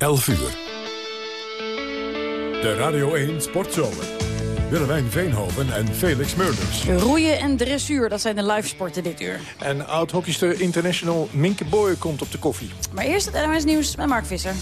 11 uur. De Radio 1 Sportzomer. Willemijn Veenhoven en Felix Meurders. Roeien en dressuur, dat zijn de livesporten dit uur. En oud-hockeyster international Minke Boy komt op de koffie. Maar eerst het NOS Nieuws met Mark Visser.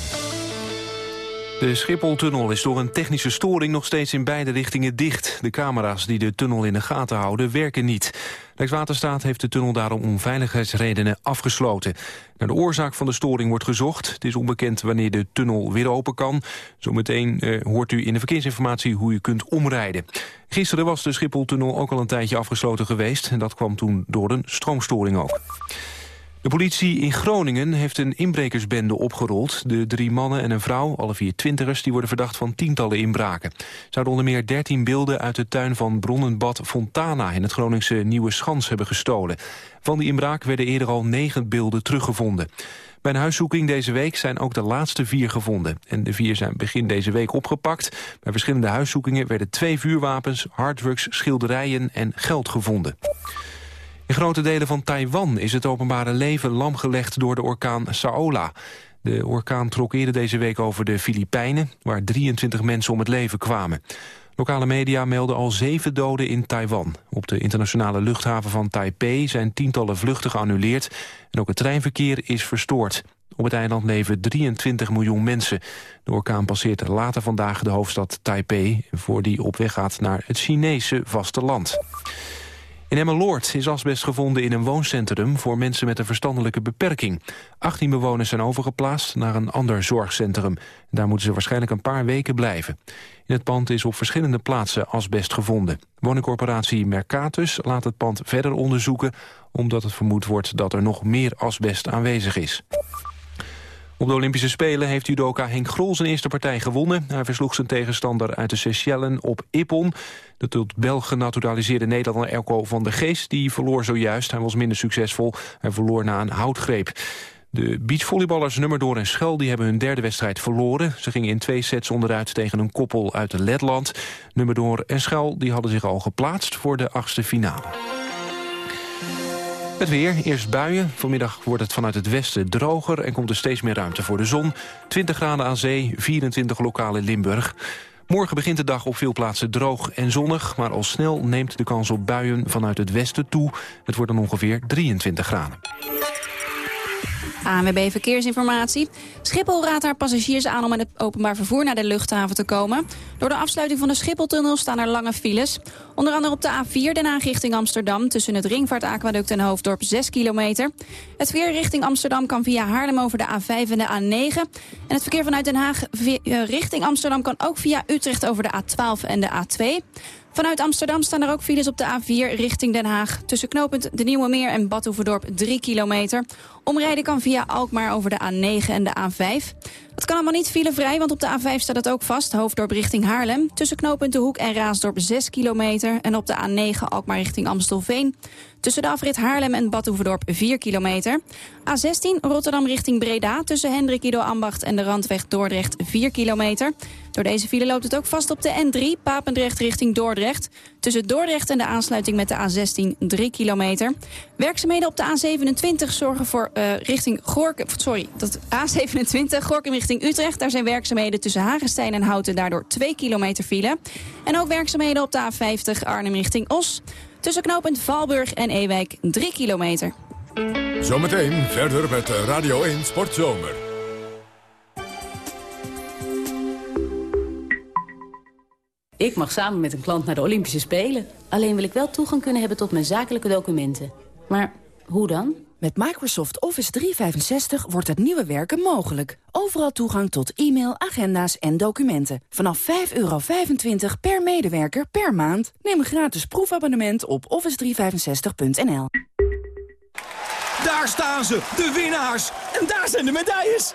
De Schipholtunnel is door een technische storing nog steeds in beide richtingen dicht. De camera's die de tunnel in de gaten houden werken niet. Rijkswaterstaat heeft de tunnel daarom om veiligheidsredenen afgesloten. Naar de oorzaak van de storing wordt gezocht. Het is onbekend wanneer de tunnel weer open kan. Zometeen eh, hoort u in de verkeersinformatie hoe u kunt omrijden. Gisteren was de Schipholtunnel ook al een tijdje afgesloten geweest. En dat kwam toen door een stroomstoring ook. De politie in Groningen heeft een inbrekersbende opgerold. De drie mannen en een vrouw, alle vier twintigers, die worden verdacht van tientallen inbraken. Zouden onder meer dertien beelden uit de tuin van Bronnenbad Fontana in het Groningse Nieuwe Schans hebben gestolen. Van die inbraak werden eerder al negen beelden teruggevonden. Bij een huiszoeking deze week zijn ook de laatste vier gevonden. En de vier zijn begin deze week opgepakt. Bij verschillende huiszoekingen werden twee vuurwapens, harddrugs, schilderijen en geld gevonden. In grote delen van Taiwan is het openbare leven lamgelegd door de orkaan Saola. De orkaan trok eerder deze week over de Filipijnen... waar 23 mensen om het leven kwamen. Lokale media melden al zeven doden in Taiwan. Op de internationale luchthaven van Taipei zijn tientallen vluchten geannuleerd... en ook het treinverkeer is verstoord. Op het eiland leven 23 miljoen mensen. De orkaan passeert later vandaag de hoofdstad Taipei... voor die op weg gaat naar het Chinese vasteland. In Emmeloord is asbest gevonden in een wooncentrum voor mensen met een verstandelijke beperking. 18 bewoners zijn overgeplaatst naar een ander zorgcentrum. Daar moeten ze waarschijnlijk een paar weken blijven. In het pand is op verschillende plaatsen asbest gevonden. Woningcorporatie Mercatus laat het pand verder onderzoeken... omdat het vermoed wordt dat er nog meer asbest aanwezig is. Op de Olympische Spelen heeft judoka Henk Grol zijn eerste partij gewonnen. Hij versloeg zijn tegenstander uit de Seychellen op Ippon. De tot Belg genaturaliseerde Nederlander Elko van der Geest... die verloor zojuist, hij was minder succesvol. Hij verloor na een houtgreep. De beachvolleyballers Nummerdoor en Schel die hebben hun derde wedstrijd verloren. Ze gingen in twee sets onderuit tegen een koppel uit Letland. Nummerdoor en Schel die hadden zich al geplaatst voor de achtste finale. Het weer, eerst buien. Vanmiddag wordt het vanuit het westen droger... en komt er steeds meer ruimte voor de zon. 20 graden aan zee, 24 lokaal in Limburg. Morgen begint de dag op veel plaatsen droog en zonnig... maar al snel neemt de kans op buien vanuit het westen toe. Het wordt dan ongeveer 23 graden. ANWB Verkeersinformatie. Schiphol raadt haar passagiers aan om met het openbaar vervoer naar de luchthaven te komen. Door de afsluiting van de Schipholtunnel staan er lange files. Onder andere op de A4 Den Haag richting Amsterdam... tussen het Ringvaartaquaduct en Hoofddorp 6 kilometer. Het verkeer richting Amsterdam kan via Haarlem over de A5 en de A9. En het verkeer vanuit Den Haag eh, richting Amsterdam... kan ook via Utrecht over de A12 en de A2. Vanuit Amsterdam staan er ook files op de A4 richting Den Haag. Tussen knooppunt De Nieuwe Meer en Bad 3 kilometer. Omrijden kan via Alkmaar over de A9 en de A5. Het kan allemaal niet filevrij, want op de A5 staat het ook vast. Hoofddorp richting Haarlem. Tussen knooppunt De Hoek en Raasdorp 6 kilometer. En op de A9 Alkmaar richting Amstelveen. Tussen de afrit Haarlem en Bad 4 kilometer. A16 Rotterdam richting Breda. Tussen Hendrik Ido Ambacht en de Randweg Dordrecht 4 kilometer. Door deze file loopt het ook vast op de N3 Papendrecht richting Dordrecht. Tussen Dordrecht en de aansluiting met de A16 3 kilometer. Werkzaamheden op de A27 zorgen voor uh, richting Gorkum... Sorry, dat A27 Gorkum richting Utrecht. Daar zijn werkzaamheden tussen Hagestein en Houten daardoor 2 kilometer file. En ook werkzaamheden op de A50 Arnhem richting Os. Tussen knooppunt Valburg en Ewijk 3 kilometer. Zometeen verder met Radio 1 Sportzomer. Ik mag samen met een klant naar de Olympische Spelen. Alleen wil ik wel toegang kunnen hebben tot mijn zakelijke documenten. Maar hoe dan? Met Microsoft Office 365 wordt het nieuwe werken mogelijk. Overal toegang tot e-mail, agenda's en documenten. Vanaf 5,25 per medewerker per maand. Neem een gratis proefabonnement op office365.nl. Daar staan ze, de winnaars. En daar zijn de medailles.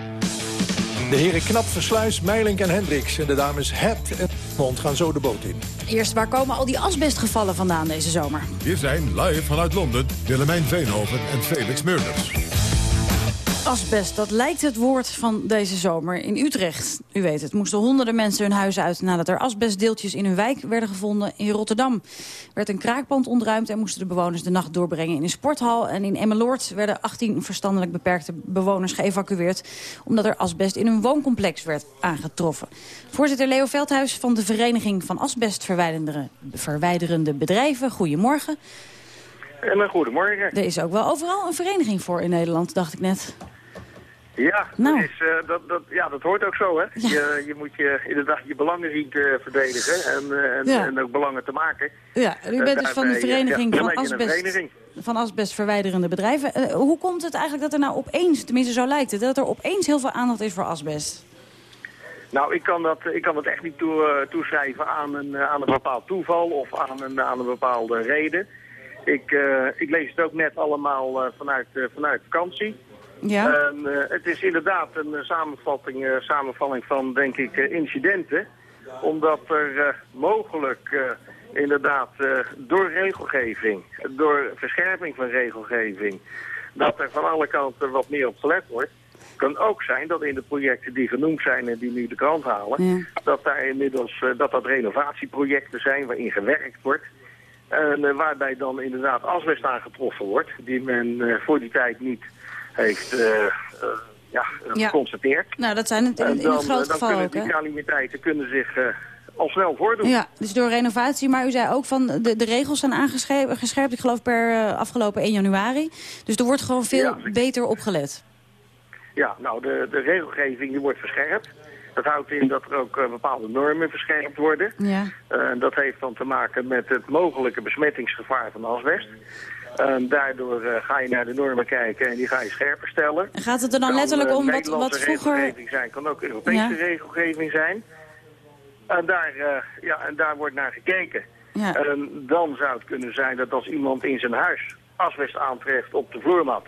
De heren Knap, Versluis, Meilink en Hendricks en de dames Het en Mond gaan zo de boot in. eerst, waar komen al die asbestgevallen vandaan deze zomer? Hier zijn live vanuit Londen Willemijn Veenhoven en Felix Meurders. Asbest, dat lijkt het woord van deze zomer in Utrecht. U weet het, moesten honderden mensen hun huis uit... nadat er asbestdeeltjes in hun wijk werden gevonden. In Rotterdam werd een kraakpand ontruimd... en moesten de bewoners de nacht doorbrengen in een sporthal. En in Emmeloord werden 18 verstandelijk beperkte bewoners geëvacueerd... omdat er asbest in een wooncomplex werd aangetroffen. Voorzitter Leo Veldhuis van de Vereniging van Asbestverwijderende Bedrijven. Goedemorgen. En een goedemorgen. Er is ook wel overal een vereniging voor in Nederland, dacht ik net. Ja, Nou. dat, is, eh, dat, dat, ja, dat hoort ook zo, hè. Je, je moet je, inderdaad je belangen zien te verdedigen en, eh, en, Ja. en ook belangen te maken. Ja, u bent dus van de eh, Vereniging ja, van, asbest, vereniging. van asbestverwijderende bedrijven. Eh, hoe komt het eigenlijk dat er nou opeens, tenminste zo lijkt het... dat er opeens heel veel aandacht is voor asbest? Nou, ik kan dat, ik kan dat echt niet toe, eh, toeschrijven aan een, eh, aan een bepaald toeval of aan een, aan een bepaalde reden. Ik, eh, ik lees het ook net allemaal eh, vanuit, eh, vanuit vakantie. Ja? En, het is inderdaad een samenvatting, samenvalling van, denk ik, incidenten. Omdat er mogelijk inderdaad door regelgeving, door verscherping van regelgeving, dat er van alle kanten wat meer op gelet wordt. kan ook zijn dat in de projecten die genoemd zijn en die nu de krant halen, Ja. dat daar inmiddels dat dat renovatieprojecten zijn waarin gewerkt wordt. En eh, waarbij dan inderdaad asbest aangetroffen wordt, die men eh, voor die tijd niet heeft eh, ja, Ja. geconstateerd. Nou, dat zijn het in, dan, het grote dan geval kunnen ook, die calamiteiten kunnen zich al snel voordoen. Ja, dus door renovatie. Maar u zei ook van de, de regels zijn aangescherpt, ik geloof per afgelopen 1 januari. Dus er wordt gewoon veel Ja, beter opgelet. Ja, nou, de, de regelgeving die wordt verscherpt. Dat houdt in dat er ook eh, bepaalde normen verscherpt worden. Ja. Eh, dat heeft dan te maken met het mogelijke besmettingsgevaar van asbest. En daardoor eh, ga je naar de normen kijken en die ga je scherper stellen. En gaat het er dan Kan, letterlijk eh, om wat, wat vroeger... regelgeving zijn, kan ook Europese Ja. regelgeving zijn. En daar, eh, ja, en daar wordt naar gekeken. Ja. En dan zou het kunnen zijn dat als iemand in zijn huis asbest aantreft op de vloermat...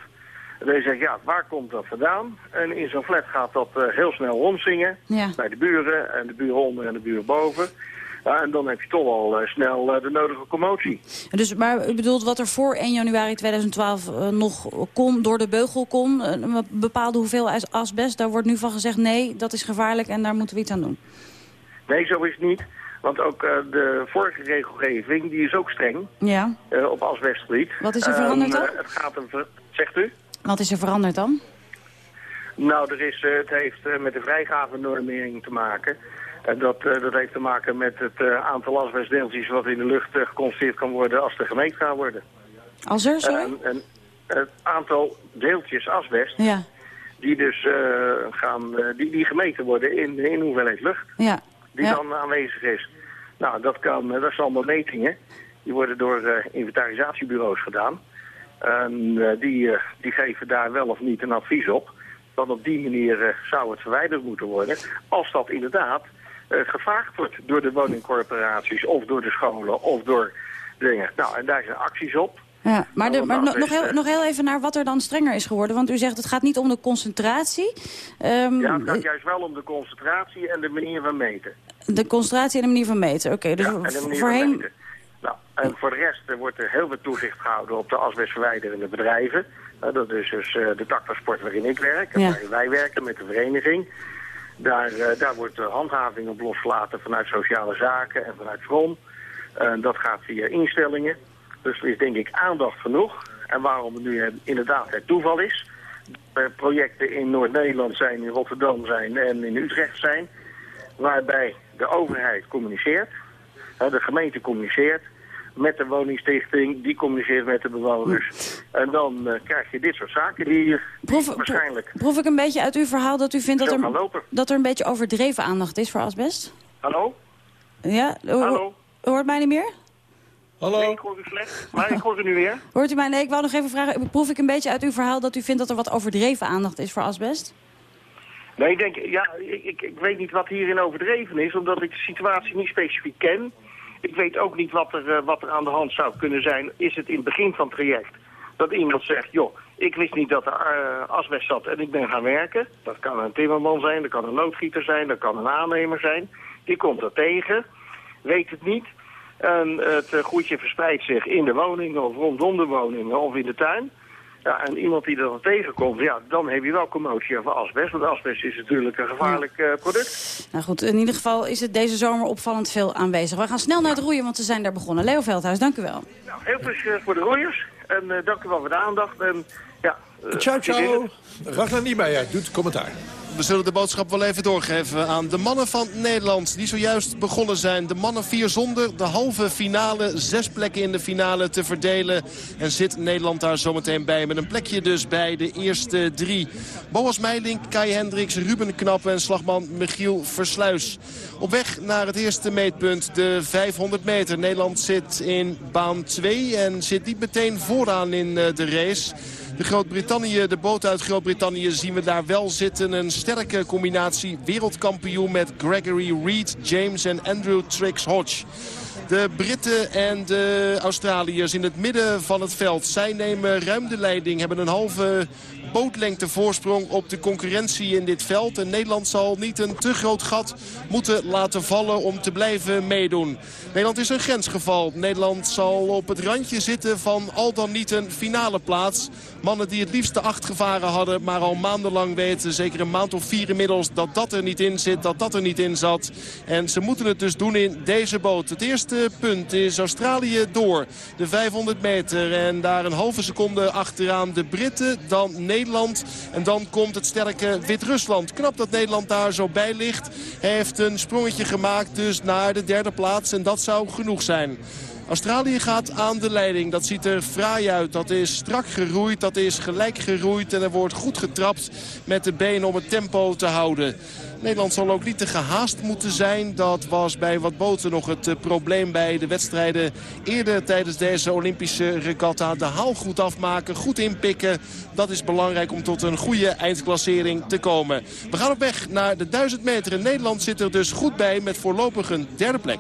en zegt, ja, waar komt dat vandaan? En in zo'n flat gaat dat eh, heel snel rondzingen Ja. bij de buren en de buren onder en de buren boven. Ja, en dan heb je toch al eh, snel eh, de nodige commotie. Dus, maar u bedoelt wat er voor 1 januari 2012 eh, nog kon, door de beugel kon... een bepaalde hoeveelheid asbest, daar wordt nu van gezegd... nee, dat is gevaarlijk en daar moeten we iets aan doen. Nee, zo is het niet. Want ook de vorige regelgeving, die is ook streng Ja, op asbestgebied. Wat is er veranderd En, dan? het gaat ver- zegt u? Wat is er veranderd dan? Nou, er is, eh, het heeft eh, met de vrijgavennormering te maken. En dat, eh, dat heeft te maken met het aantal asbestdeeltjes wat in de lucht geconstateerd kan worden als er gemeten gaan worden. Als er, sorry? En, en het aantal deeltjes asbest ja, die dus gaan, die, die gemeten worden in, in hoeveelheid lucht ja. die ja. dan aanwezig is. Nou, dat, kan, dat zijn allemaal metingen. Die worden door inventarisatiebureaus gedaan. En eh, die, eh, die geven daar wel of niet een advies op. Want op die manier eh, zou het verwijderd moeten worden. Als dat inderdaad gevraagd wordt door de woningcorporaties of door de scholen of door dingen. Nou, en daar zijn acties op. Ja, maar, de, Nou, maar nou, nog, dus, heel, nog heel even naar wat er dan strenger is geworden. Want u zegt het gaat niet om de concentratie. Ehm, Ja, het gaat juist wel om de concentratie en de manier van meten. de concentratie en de manier van meten. Oké, dus ja, en de manier van voorheen... en voor de rest wordt er heel veel toezicht gehouden op de asbestverwijderende bedrijven. Eh, dat is dus eh, de tak van sport waarin ik werk en Ja. waarin wij werken met de vereniging. Daar, eh, daar wordt de handhaving op losgelaten vanuit sociale zaken en vanuit Vrom. Eh, dat gaat via instellingen. Dus er is denk ik aandacht genoeg. En waarom het nu inderdaad het toeval is. Er projecten in Noord-Nederland zijn, in Rotterdam zijn en in Utrecht zijn. Waarbij de overheid communiceert. de gemeente communiceert met de woningstichting. Die communiceert met de bewoners. En dan eh, krijg je dit soort zaken die, die Proef, waarschijnlijk proef ik een beetje uit uw verhaal dat u vindt dat er, dat er een beetje overdreven aandacht is voor asbest? Hallo? Ja? Ho- Hallo? Hoort mij niet meer? Nee, ik hoor u slecht. Maar ik hoor u nu weer. Hoort u mij? Nee, ik wou nog even vragen. Proef ik een beetje uit uw verhaal dat u vindt dat er wat overdreven aandacht is voor asbest? Nee, ik denk, ja, ik, ik, ik weet niet wat hierin overdreven is, omdat ik de situatie niet specifiek ken. Ik weet ook niet wat er, eh, wat er aan de hand zou kunnen zijn. Is het in het begin van het traject dat iemand zegt, joh, ik wist niet dat er eh, asbest zat en ik ben gaan werken. Dat kan een timmerman zijn, dat kan een loodgieter zijn, dat kan een aannemer zijn. Die komt er tegen, weet het niet. En het eh, goedje verspreidt zich in de woning of rondom de woning of in de tuin. Ja, en iemand die er dan tegenkomt, ja, dan heb je wel commotie over asbest. Want asbest is natuurlijk een gevaarlijk uh, product. Nou goed, in ieder geval is het deze zomer opvallend veel aanwezig. We gaan snel naar het roeien, want ze zijn daar begonnen. Leo Veldhuis, dank u wel. Nou, heel veel voor de roeiers. En uh, dank u wel voor de aandacht. En, ja, uh, ciao, ciao. Ragnar Niemeyer doet commentaar. We zullen de boodschap wel even doorgeven aan de mannen van Nederland... die zojuist begonnen zijn. De mannen vier zonder de halve finale. Zes plekken in de finale te verdelen. En zit Nederland daar zometeen bij. Met een plekje dus bij de eerste drie. Boas Meilink, Kai Hendricks, Ruben Knappen en slagman Michiel Versluis. Op weg naar het eerste meetpunt, de 500 meter. Nederland zit in baan 2 en zit niet meteen vooraan in de race... De Groot-Brittannië, de boot uit Groot-Brittannië zien we daar wel zitten. Een sterke combinatie wereldkampioen met Gregory Reed, James en Andrew Trix Hodge. De Britten en de Australiërs in het midden van het veld. Zij nemen ruim de leiding, hebben een halve bootlengte voorsprong op de concurrentie in dit veld. En Nederland zal niet een te groot gat moeten laten vallen om te blijven meedoen. Nederland is een grensgeval. Nederland zal op het randje zitten van al dan niet een finale plaats. Mannen die het liefst acht gevaren hadden, maar al maandenlang weten, zeker een maand of vier inmiddels, dat dat er niet in zit, dat dat er niet in zat. En ze moeten het dus doen in deze boot. Het eerste punt is Australië door de 500 meter. En daar een halve seconde achteraan de Britten, dan Nederland. En dan komt het sterke Wit-Rusland. Knap dat Nederland daar zo bij ligt. Heeft een sprongetje gemaakt dus naar de derde plaats. En dat zou genoeg zijn. Australië gaat aan de leiding. Dat ziet er fraai uit. Dat is strak geroeid, dat is gelijk geroeid. En er wordt goed getrapt met de benen om het tempo te houden. Nederland zal ook niet te gehaast moeten zijn. Dat was bij wat boten nog het uh, probleem bij de wedstrijden eerder tijdens deze Olympische regatta. De haal goed afmaken, goed inpikken. Dat is belangrijk om tot een goede eindklassering te komen. We gaan op weg naar de 1000 meter. Nederland zit er dus goed bij met voorlopig een derde plek.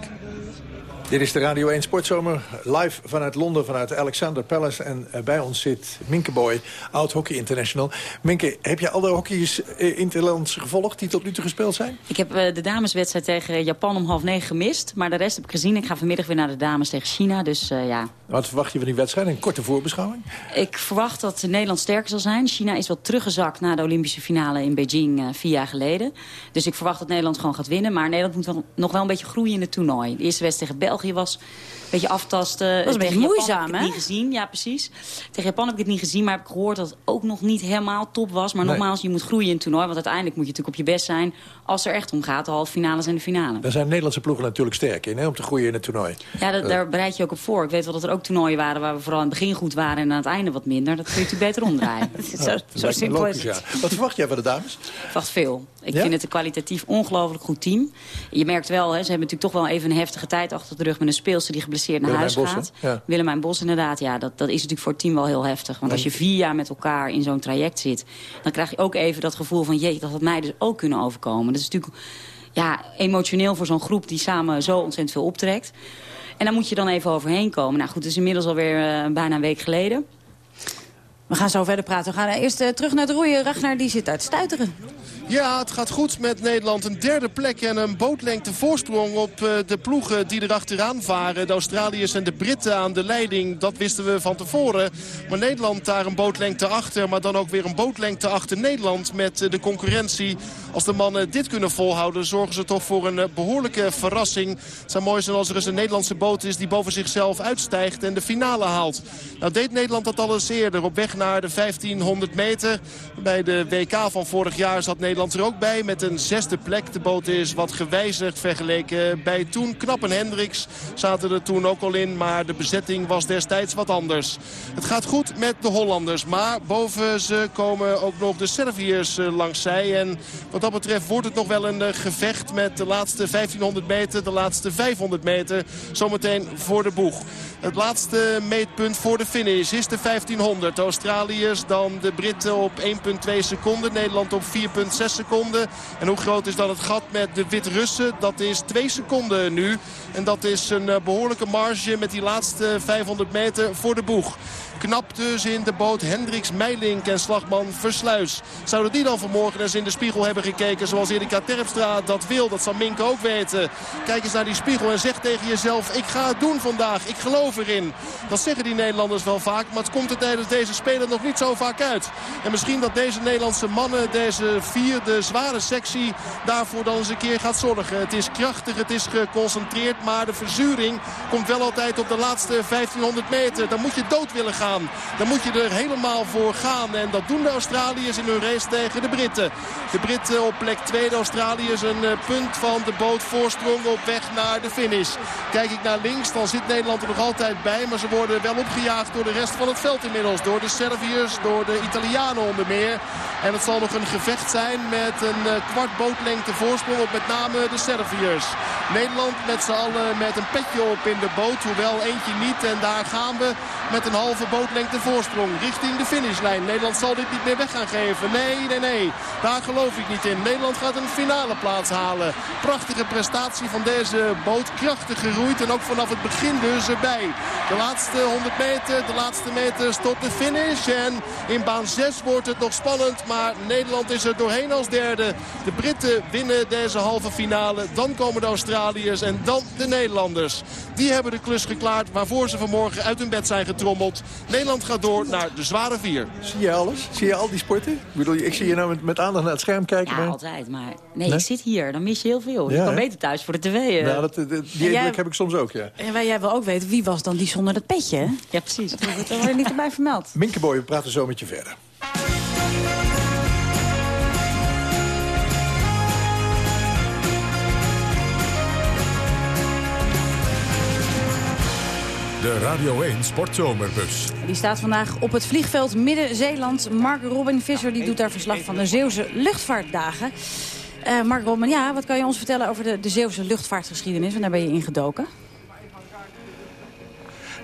Dit is de Radio 1 Sportzomer, live vanuit Londen, vanuit Alexander Palace. En uh, bij ons zit Minke Boy, oud Hockey International. Minke, heb je alle hockey's uh, interlands gevolgd die tot nu toe gespeeld zijn? Ik heb uh, de dameswedstrijd tegen Japan om half negen gemist. Maar de rest heb ik gezien. Ik ga vanmiddag weer naar de dames tegen China, dus ja. Wat verwacht je van die wedstrijd? Een korte voorbeschouwing? Ik verwacht dat Nederland sterker zal zijn. China is wat teruggezakt na de Olympische finale in Beijing vier jaar geleden. Dus ik verwacht dat Nederland gewoon gaat winnen. Maar Nederland moet wel, nog wel een beetje groeien in het toernooi. De eerste wedstrijd tegen België België was. Een beetje aftasten. Dat was een beetje moeizaam, hè? niet gezien, ja precies. Tegen Japan heb ik het niet gezien, maar heb ik gehoord dat het ook nog niet helemaal top was. Maar nee. nogmaals, je moet groeien in het toernooi. Want uiteindelijk moet je natuurlijk op je best zijn als er echt om gaat. De halve finales en de finale. Daar zijn Nederlandse ploegen natuurlijk sterk in, hè, om te groeien in het toernooi. Ja, dat, daar bereid je ook op voor. Ik weet wel dat er ook toernooien waren waar we vooral aan het begin goed waren en aan het einde wat minder. Dat kun je natuurlijk beter omdraaien. zo, ja, zo simpel logisch, is het. Ja. Wat verwacht jij van de dames? Ik verwacht veel. Ik ja? vind het een kwalitatief ongelooflijk goed team. Je merkt wel, hè, ze hebben natuurlijk toch wel even een heftige tijd achter de rug... met een speelster die geblesseerd naar huis Bossen, gaat. Ja. Willemijn Bos inderdaad, ja, dat, dat is natuurlijk voor het team wel heel heftig. Want als je vier jaar met elkaar in zo'n traject zit... dan krijg je ook even dat gevoel van... jee, dat had mij dus ook kunnen overkomen. Dat is natuurlijk ja, emotioneel voor zo'n groep die samen zo ontzettend veel optrekt. En daar moet je dan even overheen komen. Nou goed, het is inmiddels alweer uh, bijna een week geleden. We gaan zo verder praten. We gaan eerst uh, terug naar het roeien. Ragnar die zit uit stuiteren. Ja, het gaat goed met Nederland. Een derde plek en een bootlengte voorsprong op uh, de ploegen die er achteraan varen. De Australiërs en de Britten aan de leiding. Dat wisten we van tevoren. Maar Nederland daar een bootlengte achter. Maar dan ook weer een bootlengte achter Nederland met uh, de concurrentie. Als de mannen dit kunnen volhouden, zorgen ze toch voor een behoorlijke verrassing. Het zou mooi zijn als er eens een Nederlandse boot is die boven zichzelf uitstijgt en de finale haalt. Nou deed Nederland dat al eerder op weg naar de 1500 meter. Bij de WK van vorig jaar zat Nederland er ook bij met een zesde plek. De boot is wat gewijzigd vergeleken bij toen. Knapp en Hendricks zaten er toen ook al in, maar de bezetting was destijds wat anders. Het gaat goed met de Hollanders, maar boven ze komen ook nog de Serviërs langs zij. En wat dat betreft wordt het nog wel een gevecht met de laatste 1500 meter, de laatste 500 meter. Zometeen voor de boeg. Het laatste meetpunt voor de finish is de 1500. De Australiërs. Dan de Britten op 1,2 seconden. Nederland op 4,6 seconden. En hoe groot is dan het gat met de Wit-Russen? Dat is 2 seconden nu. En dat is een eh, behoorlijke marge met die laatste 500 meter voor de boeg. Knap dus in de boot Hendricks, Meilink en slagman Versluis. Zouden die dan vanmorgen eens in de spiegel hebben gekeken zoals Erika Terpstra dat wil? Dat zal Mink ook weten. Kijk eens naar die spiegel en zeg tegen jezelf, ik ga het doen vandaag. Ik geloof erin. Dat zeggen die Nederlanders wel vaak, maar het komt er tijdens deze Spelen nog niet zo vaak uit. En misschien dat deze Nederlandse mannen, deze vierde zware sectie, daarvoor dan eens een keer gaat zorgen. Het is krachtig, het is geconcentreerd, maar de verzuring komt wel altijd op de laatste 1500 meter. Dan moet je dood willen gaan. Dan moet je er helemaal voor gaan. En dat doen de Australiërs in hun race tegen de Britten. De Britten op plek 2. De Australiërs een eh, punt van de boot voorsprong op weg naar de finish. Kijk ik naar links, dan zit Nederland er nog altijd bij. Maar ze worden wel opgejaagd door de rest van het veld inmiddels. Door de Serviërs, door de Italianen onder meer. En het zal nog een gevecht zijn met een eh, kwart bootlengte voorsprong op met name de Serviërs. Nederland met z'n allen met een petje op in de boot. Hoewel eentje niet. En daar gaan we met een halve bootlengte voorsprong richting de finishlijn. Nederland zal dit niet meer weg gaan geven. Nee, nee, nee. Daar geloof ik niet in. Nederland gaat een finale plaats halen. Prachtige prestatie van deze boot. Krachtig geroeid en ook vanaf het begin dus erbij. De laatste 100 meter, de laatste meters tot de finish. En in baan 6 wordt het nog spannend. Maar Nederland is er doorheen als derde. De Britten winnen deze halve finale. Dan komen de Australiërs en dan de Nederlanders. Die hebben de klus geklaard waarvoor ze vanmorgen uit hun bed zijn getrommeld. Nederland gaat door naar de zware vier. Zie je alles? Zie je al die sporten? Ik, bedoel, ik zie je nou met, met aandacht naar het scherm kijken. Ja, maar... altijd. Maar nee, ik zit hier. Dan mis je heel veel. Ja, je kan hè? beter thuis voor de tv. eh. Nou, dat, dat- die jij- indruk heb ik soms ook, ja. En wij jij wil ook weten, wie was dan die zonder dat petje? hè? Ja, precies. Dat wordt er niet erbij vermeld. Minkeboy, we praten zo met je verder. De Radio 1 Sportzomerbus. Die staat vandaag op het vliegveld Midden-Zeeland. Mark Robin Visser die doet daar verslag van de Zeeuwse luchtvaartdagen. Eh, Mark Robin, ja, wat kan je ons vertellen over de, de Zeeuwse luchtvaartgeschiedenis? Want daar ben je ingedoken.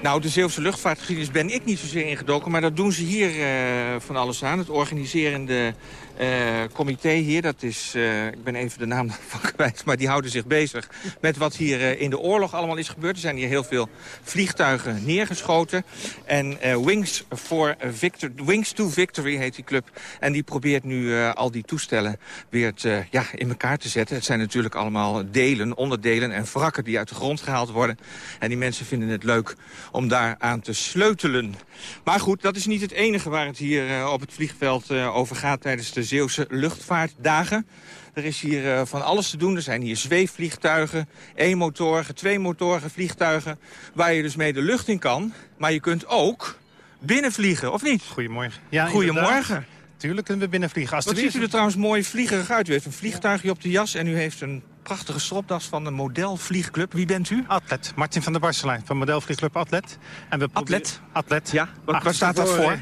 Nou, de Zeeuwse luchtvaartgeschiedenis ben ik niet zozeer ingedoken... maar dat doen ze hier eh, van alles aan. Het organiserende eh, comité hier, dat is... eh, ik ben even de naam van kwijt, maar die houden zich bezig... met wat hier eh, in de oorlog allemaal is gebeurd. Er zijn hier heel veel vliegtuigen neergeschoten. En Wings, for Victor, Wings to Victory heet die club. En die probeert nu al die toestellen weer te, ja, in elkaar te zetten. Het zijn natuurlijk allemaal delen, onderdelen en wrakken die uit de grond gehaald worden. En die mensen vinden het leuk om daar aan te sleutelen. Maar goed, dat is niet het enige waar het hier op het vliegveld over gaat tijdens de Zeeuwse luchtvaartdagen. Er is hier eh, van alles te doen. Er zijn hier zweefvliegtuigen, eenmotorige, tweemotorige vliegtuigen... waar je dus mee de lucht in kan. Maar je kunt ook binnenvliegen, of niet? Goedemorgen. Ja, Goedemorgen. Tuurlijk kunnen we binnenvliegen. Als Wat ziet u er trouwens mooi vliegerig uit. U heeft een vliegtuigje op de jas en u heeft een prachtige stropdas van de modelvliegclub. Wie bent u? Atlet. Martin van der Barselijn van modelvliegclub Atlet. En we Atlet? Atlet. Ja, wat- waar staat dat voor?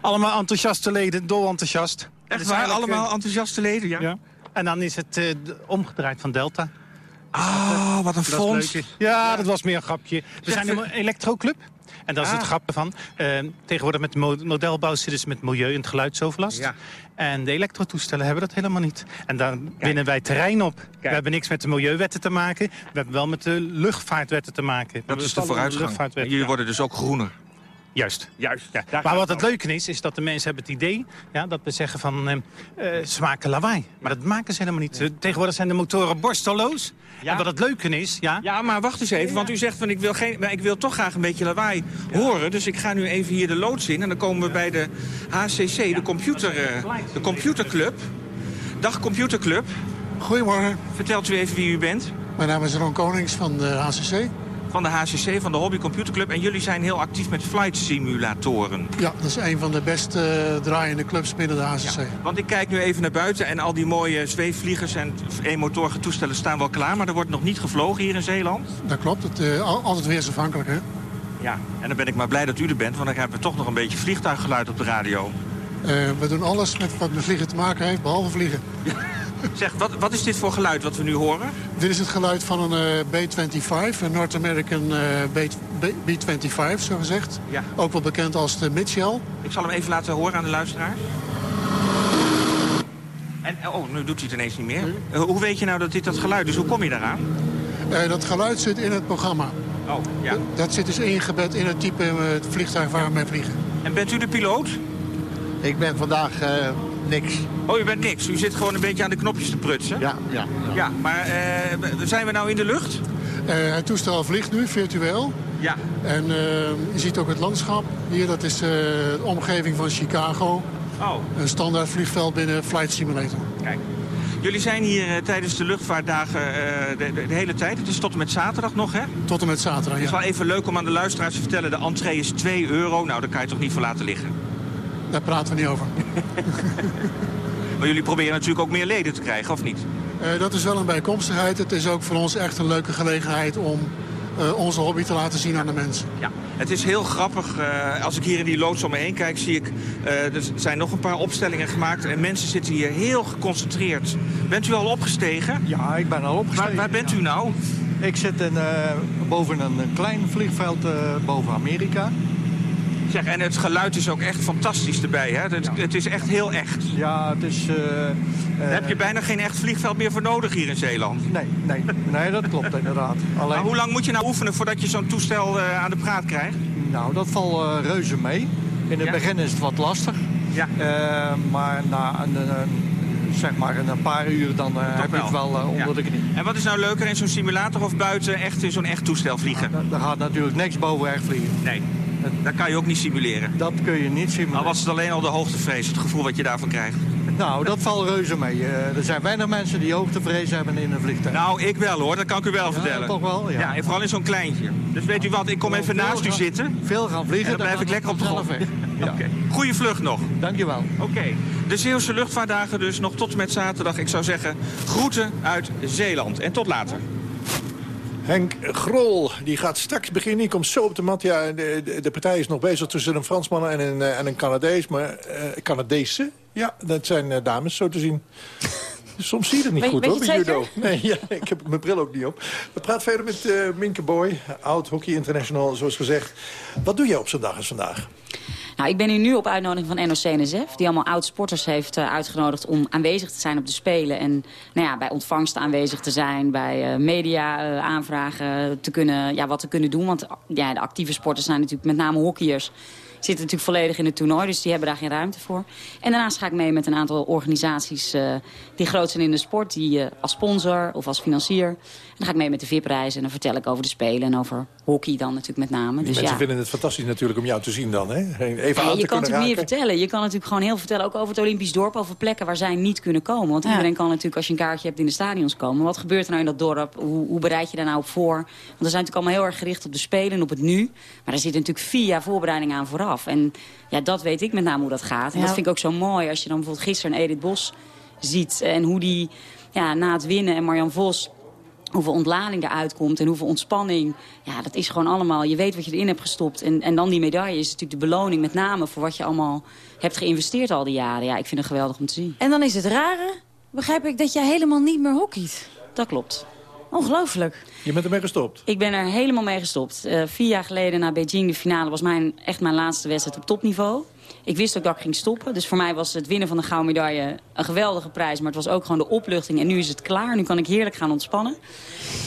Allemaal enthousiaste leden, dol enthousiast. Echt Het is waar? eigenlijk, Allemaal eh, enthousiaste leden, ja? ja. En dan is het eh, omgedraaid van Delta. Oh, wat een fonds. Ja, dat was meer een grapje. We zijn ver- een elektroclub. En dat is Ah. het grappige van. eh, tegenwoordig met de mo- modelbouw zitten ze met milieu- en het geluidsoverlast. Ja. En de elektrotoestellen hebben dat helemaal niet. En daar winnen wij terrein op. We hebben niks met de milieuwetten te maken. We hebben wel met de luchtvaartwetten te maken. Dat is de vooruitgang. En jullie worden dus ook groener. Juist. Juist. Ja. Daar Maar wat het leuke is, is dat de mensen hebben het idee ja, dat we zeggen van eh, eh, ze maken lawaai. Maar dat maken ze helemaal niet. Tegenwoordig zijn de motoren borsteloos. En wat het leuke is, ja, Ja, maar wacht eens even, want u zegt van ik wil, geen, maar ik wil toch graag een beetje lawaai horen. Dus ik ga nu even hier de loods in en dan komen we bij de HCC, de, computer, eh, de computerclub. Dag computerclub. Goedemorgen, Vertelt u even wie u bent? mijn naam is Ron Konings van de HCC. Van de HCC, van de Hobby Computer Club. En jullie zijn heel actief met flight simulatoren. Ja, dat is een van de best eh, draaiende clubs binnen de HCC. Want ik kijk nu even naar buiten en al die mooie zweefvliegers en eenmotorige toestellen staan wel klaar. Maar er wordt nog niet gevlogen hier in Zeeland. Dat klopt, het, al- altijd weersafhankelijk. Hè? Ja, en dan ben ik maar blij dat u er bent, want dan hebben we toch nog een beetje vliegtuiggeluid op de radio. Eh, we doen alles met wat met vliegen te maken heeft, behalve vliegen. Zeg, wat, wat is dit voor geluid wat we nu horen? Dit is het geluid van een eh, B-25, een North American eh, B- B- B-25, zo gezegd. Ja. Ook wel bekend als de Mitchell. Ik zal hem even laten horen aan de luisteraar. En, oh, nu doet hij het ineens niet meer. Eh, hoe weet je nou dat dit dat geluid is? Hoe kom je daaraan? Eh, dat geluid zit in het programma. Oh, ja. Dat zit dus ingebed in het type eh, het vliegtuig waar we mee vliegen. En bent u de piloot? Ik ben vandaag eh, niks. Oh, u bent niks. U zit gewoon een beetje aan de knopjes te prutsen. Ja, ja. Ja, maar eh, zijn we nou in de lucht? Eh, het toestel vliegt nu virtueel. Ja. En eh, je ziet ook het landschap. Hier, dat is de omgeving van Chicago. Oh. Een standaard vliegveld binnen Flight Simulator. Kijk. Jullie zijn hier tijdens de luchtvaartdagen de, de, de hele tijd. Het is tot en met zaterdag nog, hè? Tot en met zaterdag, Het is ja. wel even leuk om aan de luisteraars te vertellen. De entree is 2 euro. Nou, daar kan je toch niet voor laten liggen. Daar praten we niet over. Maar jullie proberen natuurlijk ook meer leden te krijgen, of niet? Eh, dat is wel een bijkomstigheid. Het is ook voor ons echt een leuke gelegenheid om eh, onze hobby te laten zien aan de mensen. Ja. Het is heel grappig. eh, als ik hier in die loods om me heen kijk, zie ik... eh, er zijn nog een paar opstellingen gemaakt. En mensen zitten hier heel geconcentreerd. Bent u al opgestegen? Ja, ik ben al opgestegen. Waar, waar bent u nou? Ik zit in, eh, boven een, een klein vliegveld eh, boven Amerika. Zeg, en het geluid is ook echt fantastisch erbij, hè? Het, het is echt heel echt. Ja, het is... eh, Daar heb je bijna geen echt vliegveld meer voor nodig hier in Zeeland. Nee, nee, nee dat klopt inderdaad. Alleen, Maar hoe lang moet je nou oefenen voordat je zo'n toestel eh, aan de praat krijgt? Nou, dat valt eh, reuze mee. In het Ja. begin is het wat lastig. Ja. Eh, maar na een, een- zeg maar een paar uur dan eh, heb je het wel eh, onder Ja. de knie. En wat is nou leuker in zo'n simulator of buiten echt in zo'n echt toestel vliegen? Daar gaat natuurlijk niks boven echt vliegen. Nee, dat kan je ook niet simuleren. Dat kun je niet simuleren. Al was het alleen al de hoogtevrees, het gevoel wat je daarvan krijgt. Nou, dat valt reuze mee. Eh, er zijn weinig mensen die hoogtevrees hebben in een vliegtuig. Nou, ik wel hoor, dat kan ik u wel vertellen. toch wel, ja. en vooral in zo'n kleintje. Dus weet u wat, ik kom even naast u zitten. Veel gaan vliegen, En dan blijf ik lekker op de grond. weg. Ja. Goeie vlucht nog. Dankjewel. Oké, de Zeeuwse luchtvaartdagen dus nog tot en met zaterdag. Ik zou zeggen, groeten uit Zeeland. En tot later. Henk Grol, die gaat straks beginnen. Die komt zo op de mat. Ja, de, de, de partij is nog bezig tussen een Fransman en een, eh, en een Canadees. Maar uh, Canadese, ja, dat zijn uh, dames, zo te zien. Soms zie je het niet goed, hoor, bij judo. Nee, ja, ik heb mijn bril ook niet op. We praten verder met uh, Minke Boy, oud Hockey International, zoals gezegd. Wat doe je op zo'n dag als vandaag? Nou, ik ben hier nu op uitnodiging van NOC-NSF... die allemaal oud-sporters heeft uh, uitgenodigd om aanwezig te zijn op de Spelen. En nou ja, bij ontvangsten aanwezig te zijn, bij uh, media uh, aanvragen te kunnen, ja, wat te kunnen doen. Want ja, de actieve sporters zijn natuurlijk met name hockeyers zitten natuurlijk volledig in het toernooi, dus die hebben daar geen ruimte voor. En daarnaast ga ik mee met een aantal organisaties uh, die groot zijn in de sport, die uh, als sponsor of als financier. En dan ga ik mee met de VIP-reizen en dan vertel ik over de Spelen en over hockey dan natuurlijk met name. Die dus mensen ja. vinden het fantastisch natuurlijk om jou te zien dan, hè? Even ja, aan je te kan natuurlijk meer vertellen. Je kan natuurlijk gewoon heel veel vertellen, ook over het Olympisch dorp, over plekken waar zij niet kunnen komen. Want Ja. iedereen kan natuurlijk als je een kaartje hebt in de stadions komen. Wat gebeurt er nou in dat dorp? Hoe, hoe bereid je daar nou op voor? Want we zijn natuurlijk allemaal heel erg gericht op de Spelen en op het nu. Maar er zit natuurlijk vier jaar voorbereiding aan vooraf. En ja, dat weet ik met name hoe dat gaat. En Ja. dat vind ik ook zo mooi als je dan bijvoorbeeld gisteren Edith Bos ziet. En hoe die ja, na het winnen en Marjan Vos hoeveel ontlading eruit komt en hoeveel ontspanning. Ja, dat is gewoon allemaal, je weet wat je erin hebt gestopt. En, en dan die medaille is natuurlijk de beloning met name voor wat je allemaal hebt geïnvesteerd al die jaren. Ja, ik vind het geweldig om te zien. En dan is het rare, begrijp ik, dat jij helemaal niet meer hockeyt. Dat klopt. Ongelooflijk. Je bent ermee gestopt. Ik ben er helemaal mee gestopt. Uh, vier jaar geleden na Beijing, de finale, was mijn, echt mijn laatste wedstrijd op topniveau. Ik wist ook dat ik ging stoppen. Dus voor mij was het winnen van de gouden medaille een geweldige prijs. Maar het was ook gewoon de opluchting. En nu is het klaar. Nu kan ik heerlijk gaan ontspannen.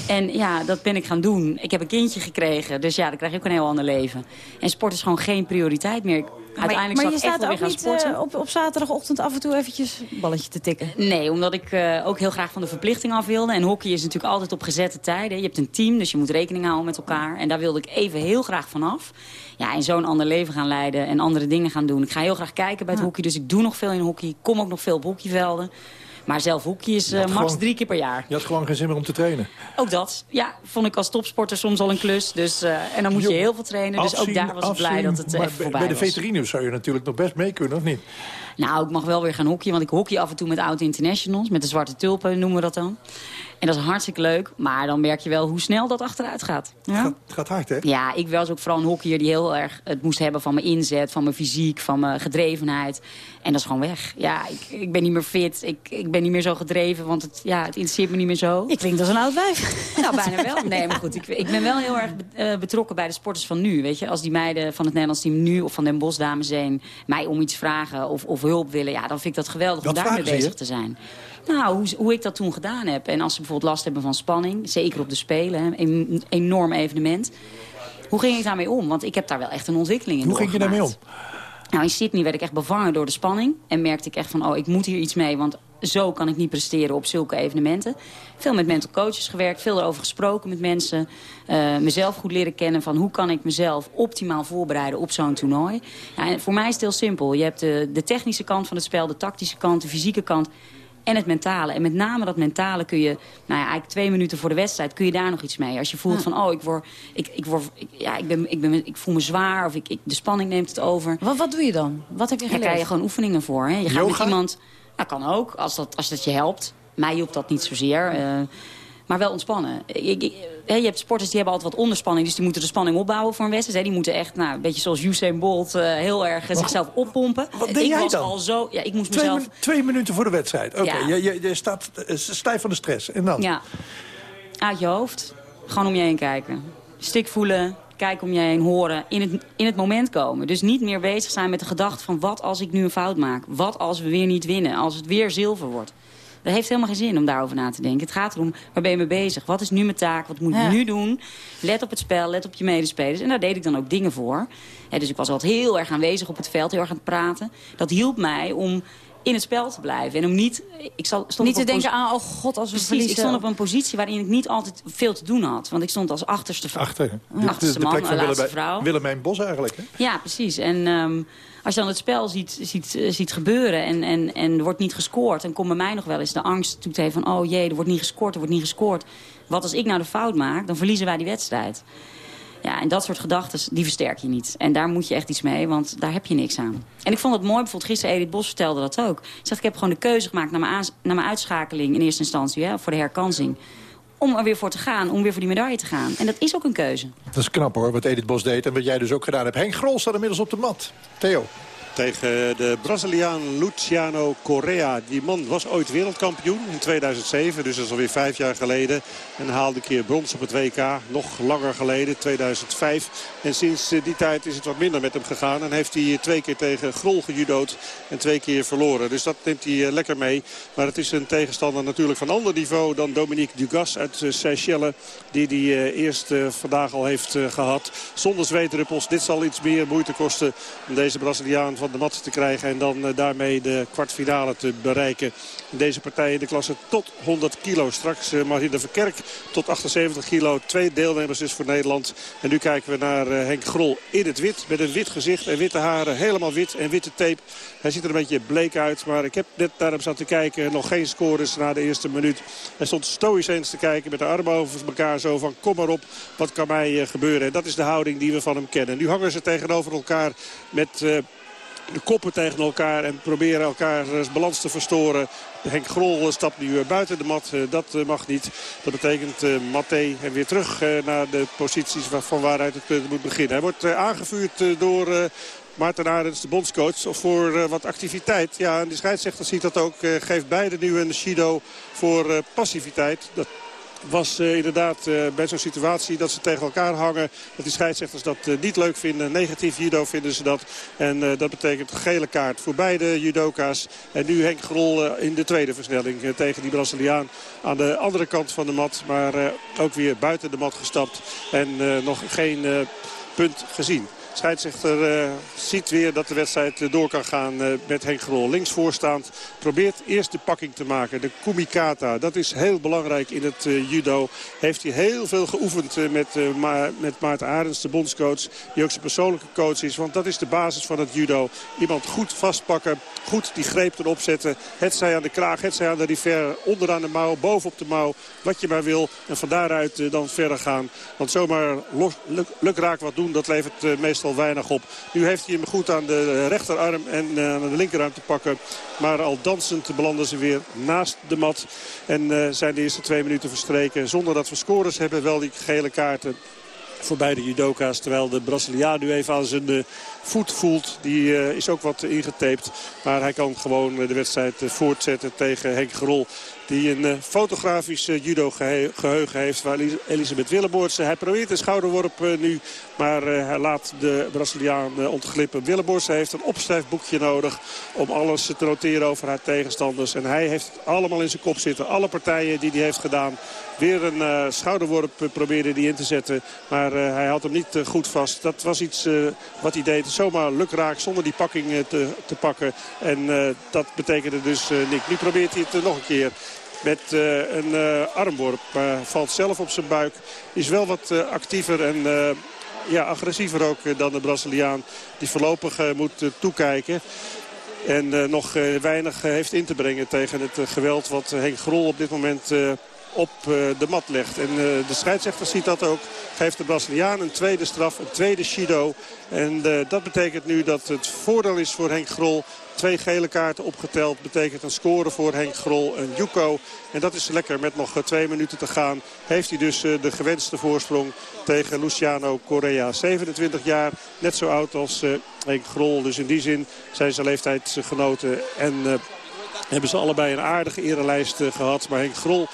En ja, dat ben ik gaan doen. Ik heb een kindje gekregen. Dus ja, dan krijg je ook een heel ander leven. En sport is gewoon geen prioriteit meer. Uiteindelijk maar zal je staat ook niet uh, op, op zaterdagochtend af en toe eventjes een balletje te tikken. Nee, omdat ik uh, ook heel graag van de verplichting af wilde. En hockey is natuurlijk altijd op gezette tijden. Je hebt een team, dus je moet rekening houden met elkaar. En daar wilde ik even heel graag vanaf. Ja, en zo'n ander leven gaan leiden en andere dingen gaan doen. Ik ga heel graag kijken bij het Ja. hockey, dus ik doe nog veel in hockey. Kom ook nog veel op hockeyvelden. Maar zelf hockey is had max gewoon- drie keer per jaar. Je had gewoon geen zin meer om te trainen. Ook dat. Ja, vond ik als topsporter soms al een klus. Dus, uh, en dan moet je heel veel trainen. Dus ook daar was ik blij dat het uh, Maar even bij- voorbij Bij de was. veterinen zou je natuurlijk nog best mee kunnen, of niet? Nou, ik mag wel weer gaan hockeyen, want ik hockey af en toe met oud internationals. Met de zwarte tulpen noemen we dat dan. En dat is hartstikke leuk, maar dan merk je wel hoe snel dat achteruit gaat. Het, gaat, het gaat hard, hè? Ja, ik was ook vooral een hockeyer die heel erg het moest hebben van mijn inzet, van mijn fysiek, van mijn gedrevenheid. En dat is gewoon weg. Ja, ik, ik ben niet meer fit, ik, ik ben niet meer zo gedreven, want het, ja, het interesseert me niet meer zo. Ik klink als een oud wijf. Nou, bijna wel. Nee, maar goed, ik, ik ben wel heel erg eh, betrokken bij de sporters van nu. Weet je, als die meiden van het Nederlands team nu of van Den Bosch dames zijn mij om iets vragen of, of hulp willen, ja, dan vind ik dat geweldig om daarmee bezig te zijn. Nou, hoe, hoe ik dat toen gedaan heb. En als ze bijvoorbeeld last hebben van spanning, zeker op de Spelen, een enorm evenement. Hoe ging ik daarmee om? Want ik heb daar wel echt een ontwikkeling in Hoe ging je daarmee om? Nou, in Sydney werd ik echt bevangen door de spanning. En merkte ik echt van, oh, ik moet hier iets mee. Want zo kan ik niet presteren op zulke evenementen. Veel met mental coaches gewerkt, veel erover gesproken met mensen. eh, mezelf goed leren kennen van hoe kan ik mezelf optimaal voorbereiden op zo'n toernooi. Ja, en voor mij is het heel simpel. Je hebt de, de technische kant van het spel, de tactische kant, de fysieke kant en het mentale. En met name dat mentale kun je, nou ja, eigenlijk twee minuten voor de wedstrijd... kun je daar nog iets mee. Als je voelt van, oh, ik, word, ik, ik, word, ik, ja, ik, ben, ik, ben, ik voel me zwaar... of ik, ik, de spanning neemt het over. Wat, wat doe je dan? Wat heb je Daar geleerd? krijg je gewoon oefeningen voor. Hè? Je gaat met Yoga? iemand... Dat kan ook, als dat, als dat je helpt. Mij hielp dat niet zozeer. eh, maar wel ontspannen. Hè, je hebt sporters die hebben altijd wat onderspanning. Dus die moeten de spanning opbouwen voor een wedstrijd. Die moeten echt, nou, een beetje zoals Usain Bolt... eh, heel erg eh, zichzelf oppompen. Wat deed ik jij was dan? al zo... Ja, ik moest Twee, mezelf... min- twee minuten voor de wedstrijd. Oké, Ja. je, je, je staat eh, stijf van de stress. En dan? Ja, uit je hoofd. Gewoon om je heen kijken. Stik voelen, kijken om je heen, horen, in het, in het moment komen. Dus niet meer bezig zijn met de gedachte van wat als ik nu een fout maak? Wat als we weer niet winnen? Als het weer zilver wordt? Dat heeft helemaal geen zin om daarover na te denken. Het gaat erom, waar ben je mee bezig? Wat is nu mijn taak? Wat moet ik Ja. nu doen? Let op het spel, let op je medespelers. En daar deed ik dan ook dingen voor. Dus ik was altijd heel erg aanwezig op het veld, heel erg aan het praten. Dat hielp mij om in het spel te blijven. En om niet... Ik zal, stond Niet op te een denken aan, oh god, als we Precies, verliezen. ik stond op een positie waarin ik niet altijd veel te doen had. Want ik stond als achterste vrouw. Achter. De, Achterste de, de man, plek van laatste Willemijn, vrouw. Willemijn Bos eigenlijk. Hè? Ja, precies. En ehm, als je dan het spel ziet, ziet, eh, ziet gebeuren en, en, en er wordt niet gescoord... dan komt bij mij nog wel eens de angst toe tegen van... oh jee, er wordt niet gescoord, er wordt niet gescoord. Wat als ik nou de fout maak, dan verliezen wij die wedstrijd. Ja, en dat soort gedachten, die versterk je niet. En daar moet je echt iets mee, want daar heb je niks aan. En ik vond het mooi, bijvoorbeeld gisteren Edith Bos vertelde dat ook. Ze zegt, ik heb gewoon de keuze gemaakt naar mijn, naar mijn uitschakeling in eerste instantie... Hè, voor de herkansing, om er weer voor te gaan, om weer voor die medaille te gaan. En dat is ook een keuze. Dat is knap hoor, wat Edith Bos deed en wat jij dus ook gedaan hebt. Henk Grol staat inmiddels op de mat. Theo. Tegen de Braziliaan Luciano Correa. Die man was ooit wereldkampioen in 2007. Dus dat is alweer vijf jaar geleden. En haalde een keer brons op het WK. Nog langer geleden, 2005. En sinds eh, die tijd is het wat minder met hem gegaan. En heeft hij twee keer tegen Grol gejudood. En twee keer verloren. Dus dat neemt hij eh, lekker mee. Maar het is een tegenstander natuurlijk van ander niveau dan Dominique Dugas uit eh, Seychelles. Die hij eerst vandaag al heeft eh, gehad. Zonder zweetdruppels. Dit zal iets meer moeite kosten om deze Braziliaan van de mat te krijgen. En dan eh, daarmee de kwartfinale te bereiken. In deze partij in de klasse tot 100 kilo. Straks uh, Marine Verkerk tot 78 kilo. Twee deelnemers dus voor Nederland. En nu kijken we naar eh, Henk Grol in het wit. Met een wit gezicht en witte haren. Helemaal wit en witte tape. Hij ziet er een beetje bleek uit. Maar ik heb net naar hem zitten kijken. Nog geen scores na de eerste minuut. Hij stond stoïcijns te kijken met de armen over elkaar. Zo van kom maar op. Wat kan mij eh, gebeuren? En dat is de houding die we van hem kennen. Nu hangen ze tegenover elkaar met... eh, de koppen tegen elkaar en proberen elkaar balans te verstoren. Henk Grol stapt nu eh, buiten de mat. Eh, Dat eh, mag niet. Dat betekent Maté en weer terug naar de posities van waaruit het uh, moet beginnen. Hij wordt aangevuurd door Maarten Arends, de bondscoach, voor wat activiteit. Ja, en de scheidsrechter ziet dat ook. geeft beide nu een Shido voor passiviteit. Dat was uh, inderdaad uh, bij zo'n situatie dat ze tegen elkaar hangen. Dat die scheidsrechters dat uh, niet leuk vinden. Negatief judo vinden ze dat. En dat betekent gele kaart voor beide judoka's. En nu Henk Grol in de tweede versnelling tegen die Braziliaan. Aan de andere kant van de mat. Maar ook weer buiten de mat gestapt. En nog geen punt gezien. Scheidsrechter uh, ziet weer dat de wedstrijd uh, door kan gaan uh, met Henk Grol. Links voorstaand probeert eerst de pakking te maken. De kumikata, dat is heel belangrijk in het judo. Heeft hij heel veel geoefend met, Ma met Maarten Arends, de bondscoach. Die ook zijn persoonlijke coach is. Want dat is de basis van het judo. Iemand goed vastpakken, goed die greep erop zetten. Het zij aan de kraag, het zij aan de rivière, onderaan de mouw, bovenop de mouw. Wat je maar wil. En van daaruit dan verder gaan. Want zomaar lukraak wat doen, dat levert meestal meestal weinig op. Nu heeft hij hem goed aan de rechterarm en aan de linkerarm te pakken. Maar al dansend belanden ze weer naast de mat. En zijn de eerste twee minuten verstreken zonder dat we scores hebben. Wel die gele kaarten voor beide judoka's. Terwijl de Braziliaan nu even aan zijn voet voelt. Die is ook wat ingetaped. Maar hij kan gewoon de wedstrijd voortzetten tegen Henk Grol. Die een uh, fotografisch uh, judo-geheugen heeft waar Elisabeth Willeboortse. Hij probeert een schouderworp nu, maar hij laat de Braziliaan ontglippen. Willeboortse heeft een opschrijfboekje nodig om alles te noteren over haar tegenstanders. En hij heeft het allemaal in zijn kop zitten. Alle partijen die hij heeft gedaan. Weer een schouderworp probeerde hij in te zetten. Maar hij had hem niet goed vast. Dat was iets wat hij deed. Zomaar lukraak zonder die pakking te, te pakken. En dat betekende dus niks. Nu probeert hij het nog een keer met uh, een uh, armworp. Uh, valt zelf op zijn buik. Is wel wat actiever en ja, agressiever ook dan de Braziliaan. Die voorlopig moet toekijken. En nog weinig heeft in te brengen tegen het geweld wat Henk Grol op dit moment op de mat legt. En de scheidsrechter ziet dat ook. Geeft de Braziliaan een tweede straf, een tweede Shido. En dat betekent nu dat het voordeel is voor Henk Grol Twee gele kaarten opgeteld betekent een score voor Henk Grol en Juco. En dat is lekker met nog eh, twee minuten te gaan. Heeft hij dus eh, de gewenste voorsprong tegen Luciano Correa. 27 jaar, net zo oud als eh, Henk Grol. Dus in die zin zijn ze leeftijdsgenoten en... hebben ze allebei een aardige erelijst gehad. Maar Henk Grol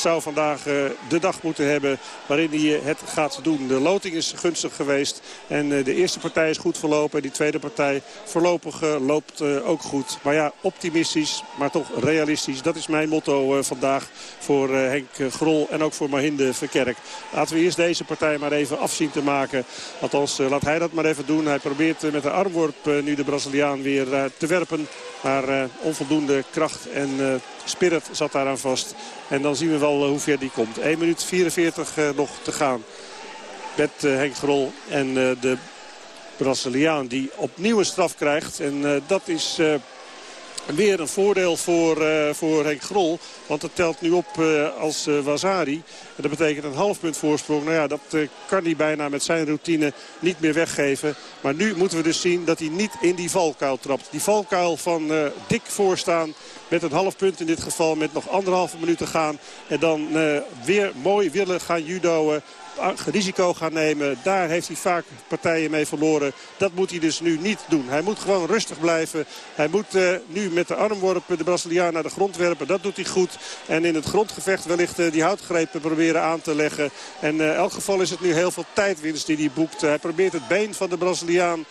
zou vandaag uh, de dag moeten hebben waarin hij het gaat doen. De loting is gunstig geweest en uh, de eerste partij is goed verlopen. En die tweede partij voorlopig uh, loopt ook goed. Maar ja, optimistisch, maar toch realistisch. Dat is mijn motto vandaag voor Henk Grol en ook voor Mahinde Verkerk. Laten we eerst deze partij maar even afzien te maken. Althans, laat hij dat maar even doen. Hij probeert met de armworp nu de Braziliaan weer te werpen. Maar onvoldoende kracht en spirit zat daaraan vast. En dan zien we wel eh, hoe ver die komt. 1 minuut 44 eh, nog te gaan. Met eh, Henk Grol en de Braziliaan die opnieuw een straf krijgt. En dat is weer een voordeel voor, uh, voor Henk Grol. Want het telt nu op uh, als uh, Wazari. En dat betekent een half punt voorsprong. Nou ja, dat kan hij bijna met zijn routine niet meer weggeven. Maar nu moeten we dus zien dat hij niet in die valkuil trapt. Die valkuil van dik voorstaan met een half punt in dit geval. Met nog anderhalve minuut te gaan. En dan weer mooi willen gaan judoën risico gaan nemen. Daar heeft hij vaak partijen mee verloren. Dat moet hij dus nu niet doen. Hij moet gewoon rustig blijven. Hij moet uh, nu met de armworpen de Braziliaan naar de grond werpen. Dat doet hij goed. En in het grondgevecht wellicht uh, die houtgrepen proberen aan te leggen. En in elk geval is het nu heel veel tijdwinst die hij boekt. hij probeert het been van de Braziliaan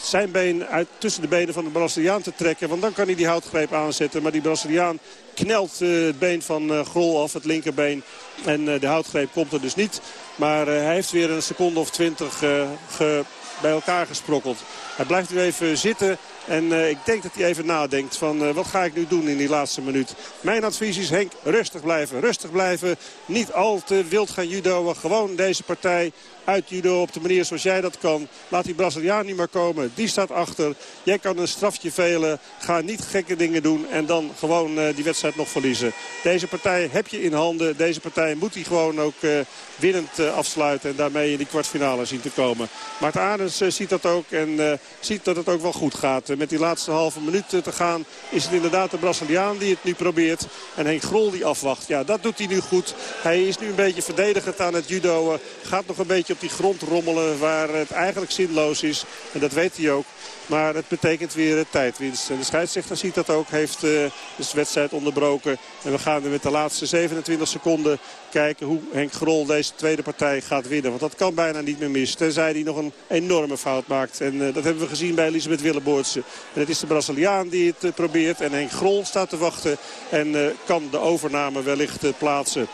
zijn been uit tussen de benen van de Braziliaan te trekken. Want dan kan hij die houtgreep aanzetten. Maar die Braziliaan knelt uh, het been van uh, Grol af, het linkerbeen. En uh, de houtgreep komt er dus niet. Maar hij heeft weer een seconde of twintig bij elkaar gesprokkeld. Hij blijft nu even zitten. En uh, ik denk dat hij even nadenkt van uh, wat ga ik nu doen in die laatste minuut. Mijn advies is Henk, rustig blijven. Rustig blijven. Niet al te wild gaan judoën. Gewoon deze partij uit judo op de manier zoals jij dat kan. Laat die Braziliaan niet meer komen. Die staat achter. Jij kan een strafje velen. Ga niet gekke dingen doen. En dan gewoon uh, die wedstrijd nog verliezen. Deze partij heb je in handen. Deze partij moet hij gewoon ook winnend afsluiten. En daarmee in die kwartfinale zien te komen. Maart Arends ziet dat ook. En ziet dat het ook wel goed gaat met die laatste halve minuut te gaan... is het inderdaad de Braziliaan die het nu probeert. En Henk Grol die afwacht. Ja, dat doet hij nu goed. Hij is nu een beetje verdedigend aan het judo. Gaat nog een beetje op die grond rommelen waar het eigenlijk zinloos is. En dat weet hij ook. Maar het betekent weer tijdwinst. En de scheidsrechter ziet dat ook. Heeft uh, de wedstrijd onderbroken. En we gaan er met de laatste 27 seconden kijken hoe Henk Grol deze tweede partij gaat winnen. Want dat kan bijna niet meer mis. Tenzij hij nog een enorme fout maakt. En uh, dat hebben we gezien bij Elisabeth Willeboortse. En het is de Braziliaan die het uh, probeert. En Henk Grol staat te wachten. En kan de overname wellicht plaatsen.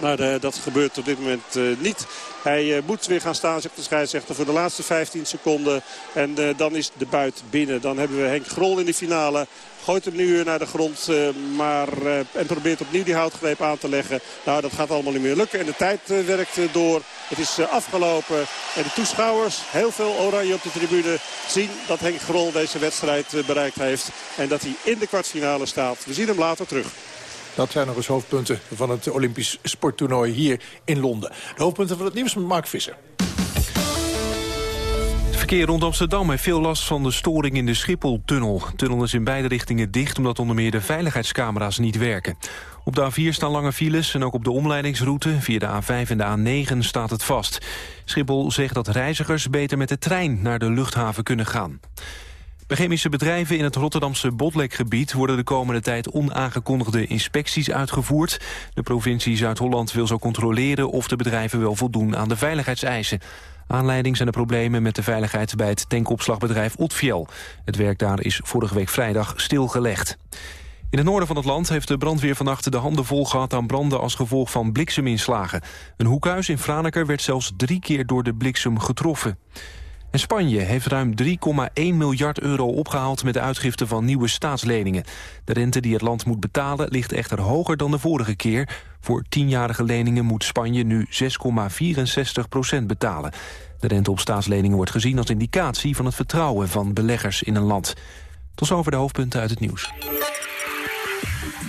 Maar uh, dat gebeurt op dit moment uh, niet. Hij uh, moet weer gaan staan, zegt de scheidsrechter, voor de laatste 15 seconden. En dan is de buit binnen. Dan hebben we Henk Grol in de finale. Gooit hem nu naar de grond maar, en probeert opnieuw die houtgreep aan te leggen. Nou, dat gaat allemaal niet meer lukken. En de tijd werkt door. Het is afgelopen. En de toeschouwers, heel veel oranje op de tribune, zien dat Henk Grol deze wedstrijd bereikt heeft. En dat hij in de kwartfinale staat. We zien hem later terug. Dat zijn nog eens hoofdpunten van het Olympisch sporttoernooi hier in Londen. De hoofdpunten van het nieuws met Mark Visser verkeer rond Amsterdam heeft veel last van de storing in de Schipholtunnel. Tunnel is in beide richtingen dicht omdat onder meer de veiligheidscamera's niet werken. Op de A4 staan lange files en ook op de omleidingsroute via de A5 en de A9 staat het vast. Schiphol zegt dat reizigers beter met de trein naar de luchthaven kunnen gaan. Bij chemische bedrijven in het Rotterdamse Botlekgebied... worden de komende tijd onaangekondigde inspecties uitgevoerd. De provincie Zuid-Holland wil zo controleren... of de bedrijven wel voldoen aan de veiligheidseisen. Aanleiding zijn de problemen met de veiligheid bij het tankopslagbedrijf Otfiel. Het werk daar is vorige week vrijdag stilgelegd. In het noorden van het land heeft de brandweer vannacht de handen vol gehad aan branden als gevolg van blikseminslagen. Een hoekhuis in Franeker werd zelfs drie keer door de bliksem getroffen. En Spanje heeft ruim 3,1 miljard euro opgehaald met de uitgifte van nieuwe staatsleningen. De rente die het land moet betalen ligt echter hoger dan de vorige keer. Voor tienjarige leningen moet Spanje nu 6,64 procent betalen. De rente op staatsleningen wordt gezien als indicatie van het vertrouwen van beleggers in een land. Tot zover de hoofdpunten uit het nieuws.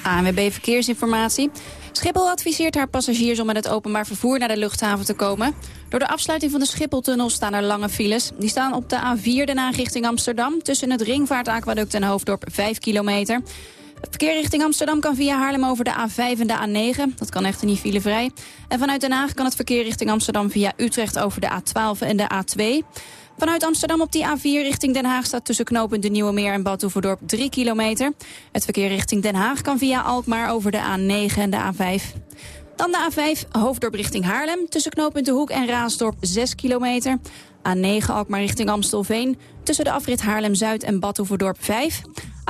ANWB Verkeersinformatie. Schiphol adviseert haar passagiers om met het openbaar vervoer naar de luchthaven te komen. Door de afsluiting van de Schipholtunnel staan er lange files. Die staan op de A4 Den Haag richting Amsterdam... tussen het Ringvaartaquaduct en Hoofddorp 5 kilometer. Het verkeer richting Amsterdam kan via Haarlem over de A5 en de A9. Dat kan echter niet filevrij. En vanuit Den Haag kan het verkeer richting Amsterdam via Utrecht over de A12 en de A2. Vanuit Amsterdam op die A4 richting Den Haag staat tussen knooppunt de Nieuwe Meer en Badhoevedorp 3 kilometer. Het verkeer richting Den Haag kan via Alkmaar over de A9 en de A5. Dan de A5, Hoofddorp richting Haarlem. Tussen knooppunt De Hoek en Raasdorp 6 kilometer. A9 Alkmaar richting Amstelveen. Tussen de afrit Haarlem-Zuid en Badhoevedorp 5.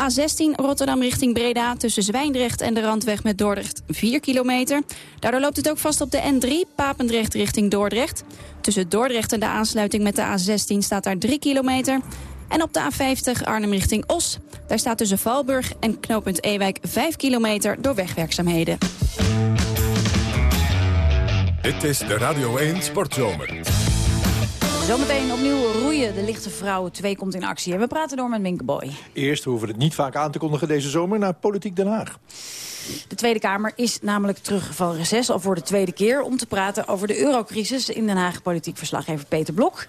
A16 Rotterdam richting Breda tussen Zwijndrecht en de Randweg met Dordrecht 4 kilometer. Daardoor loopt het ook vast op de N3 Papendrecht richting Dordrecht. Tussen Dordrecht en de aansluiting met de A16 staat daar 3 kilometer. En op de A50 Arnhem richting Os. Daar staat tussen Valburg en knooppunt Ewijk 5 kilometer door wegwerkzaamheden. Dit is de Radio 1 Sportzomer. Zometeen opnieuw roeien. De lichte vrouwen 2 komt in actie. En we praten door met Minkeboy. Eerst hoeven we het niet vaak aan te kondigen deze zomer naar Politiek Den Haag. De Tweede Kamer is namelijk terug van reces, al voor de tweede keer... om te praten over de eurocrisis. In Den Haag politiek verslaggever Peter Blok.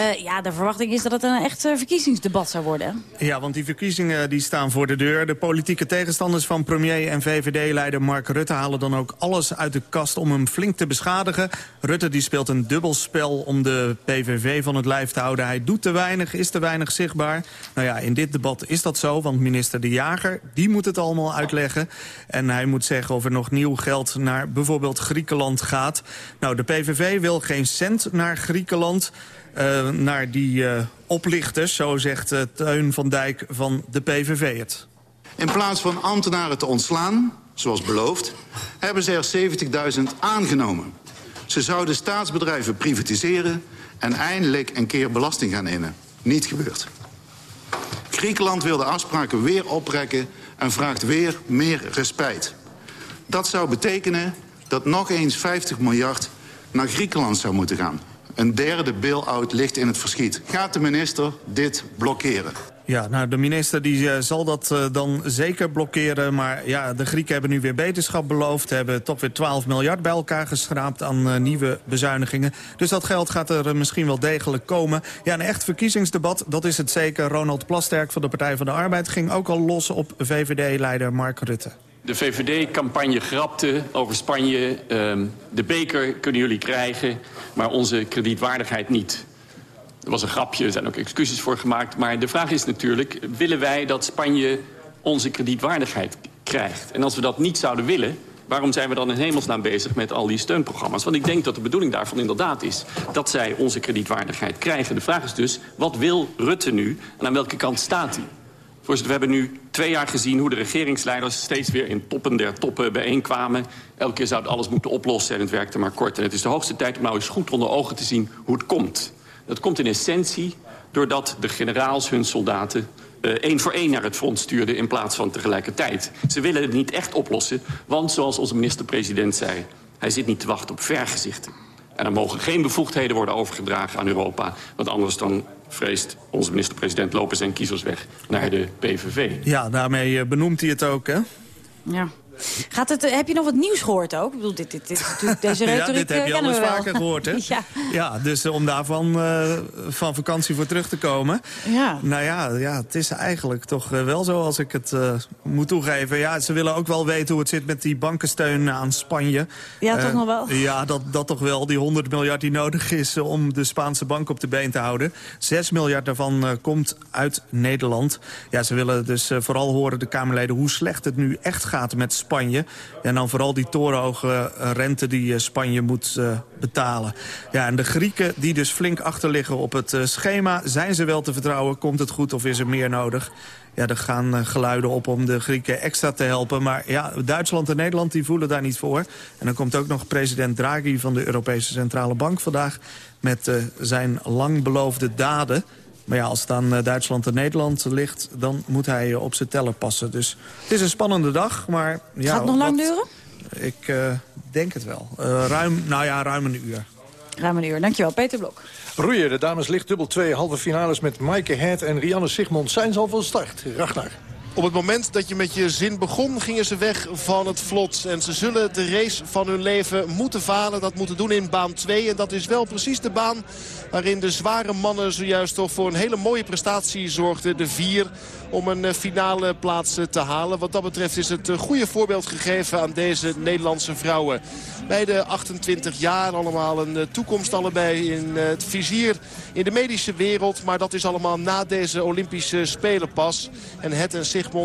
Uh, ja, de verwachting is dat het een echt uh, verkiezingsdebat zou worden. Ja, want die verkiezingen die staan voor de deur. De politieke tegenstanders van premier en VVD-leider Mark Rutte... halen dan ook alles uit de kast om hem flink te beschadigen. Rutte die speelt een dubbelspel om de PVV van het lijf te houden. Hij doet te weinig, is te weinig zichtbaar. Nou ja, in dit debat is dat zo, want minister De Jager... die moet het allemaal uitleggen. En hij moet zeggen of er nog nieuw geld naar bijvoorbeeld Griekenland gaat. Nou, de PVV wil geen cent naar Griekenland... Uh, naar die uh, oplichters, zo zegt uh, Teun van Dijk van de PVV het. In plaats van ambtenaren te ontslaan, zoals beloofd... hebben ze er 70.000 aangenomen. Ze zouden staatsbedrijven privatiseren... en eindelijk een keer belasting gaan innen. Niet gebeurd. Griekenland wil de afspraken weer oprekken... en vraagt weer meer respijt. Dat zou betekenen dat nog eens 50 miljard naar Griekenland zou moeten gaan. Een derde bail-out ligt in het verschiet. Gaat de minister dit blokkeren? Ja, nou, de minister die, uh, zal dat uh, dan zeker blokkeren. Maar ja, de Grieken hebben nu weer beterschap beloofd. Hebben toch weer 12 miljard bij elkaar geschraapt aan uh, nieuwe bezuinigingen. Dus dat geld gaat er misschien wel degelijk komen. Ja, een echt verkiezingsdebat, dat is het zeker. Ronald Plasterk van de Partij van de Arbeid ging ook al los op VVD-leider Mark Rutte. De VVD-campagne grapte over Spanje. Uh, de beker kunnen jullie krijgen, maar onze kredietwaardigheid niet. Er was een grapje, er zijn ook excuses voor gemaakt. Maar de vraag is natuurlijk, willen wij dat Spanje onze kredietwaardigheid krijgt? En als we dat niet zouden willen, waarom zijn we dan in hemelsnaam bezig met al die steunprogramma's? Want ik denk dat de bedoeling daarvan inderdaad is dat zij onze kredietwaardigheid krijgen. De vraag is dus, wat wil Rutte nu en aan welke kant staat hij? Voorzitter, we hebben nu twee jaar gezien hoe de regeringsleiders steeds weer in toppen der toppen bijeenkwamen. Elke keer zouden alles moeten oplossen en het werkte maar kort. En het is de hoogste tijd om nou eens goed onder ogen te zien hoe het komt. Dat komt in essentie doordat de generaals hun soldaten uh, één voor één naar het front stuurden in plaats van tegelijkertijd. Ze willen het niet echt oplossen, want zoals onze minister-president zei... hij zit niet te wachten op vergezichten. En er mogen geen bevoegdheden worden overgedragen aan Europa. Want anders dan vreest onze minister-president lopen zijn kiezers weg naar de PVV. Ja, daarmee benoemt hij het ook, hè? Ja. Gaat het, heb je nog wat nieuws gehoord ook? Ik bedoel, dit, dit, dit, dit deze retoriek ja, dit heb je al eens vaker gehoord, hè? ja. ja, dus om daarvan uh, van vakantie voor terug te komen. Ja. Nou ja, ja het is eigenlijk toch wel zo als ik het uh, moet toegeven. Ja, ze willen ook wel weten hoe het zit met die bankensteun aan Spanje. Ja, uh, toch nog wel? Ja, dat, dat toch wel. Die 100 miljard die nodig is om de Spaanse bank op de been te houden. 6 miljard daarvan komt uit Nederland. Ja, ze willen dus vooral horen, de Kamerleden, hoe slecht het nu echt gaat met Spanje. En dan vooral die torenhoge rente die Spanje moet betalen. Ja, en de Grieken die dus flink achterliggen op het schema. Zijn ze wel te vertrouwen? Komt het goed of is er meer nodig? Ja, er gaan geluiden op om de Grieken extra te helpen. Maar ja, Duitsland en Nederland die voelen daar niet voor. En dan komt ook nog president Draghi van de Europese Centrale Bank vandaag... met zijn lang beloofde daden. Maar ja, als het aan Duitsland en Nederland ligt... dan moet hij op zijn teller passen. Dus het is een spannende dag, maar... Ja, Gaat het nog lang wat, duren? Ik uh, denk het wel. Uh, ruim, nou ja, ruim een uur. Ruim een uur. Dankjewel, Peter Blok. Roeien, de dames ligt dubbel 2 halve finales met Maaike Head en Rianne Sigmond. Zijn ze al van start? Ragnar. Op het moment dat je met je zin begon, gingen ze weg van het vlot. En ze zullen de race van hun leven moeten falen. Dat moeten doen in baan 2. En dat is wel precies de baan waarin de zware mannen zojuist toch voor een hele mooie prestatie zorgden. De vier om een finale plaats te halen. Wat dat betreft is het goede voorbeeld gegeven aan deze Nederlandse vrouwen. Bij de 28 jaar allemaal een toekomst allebei in het vizier in de medische wereld. Maar dat is allemaal na deze Olympische Spelen pas. En het en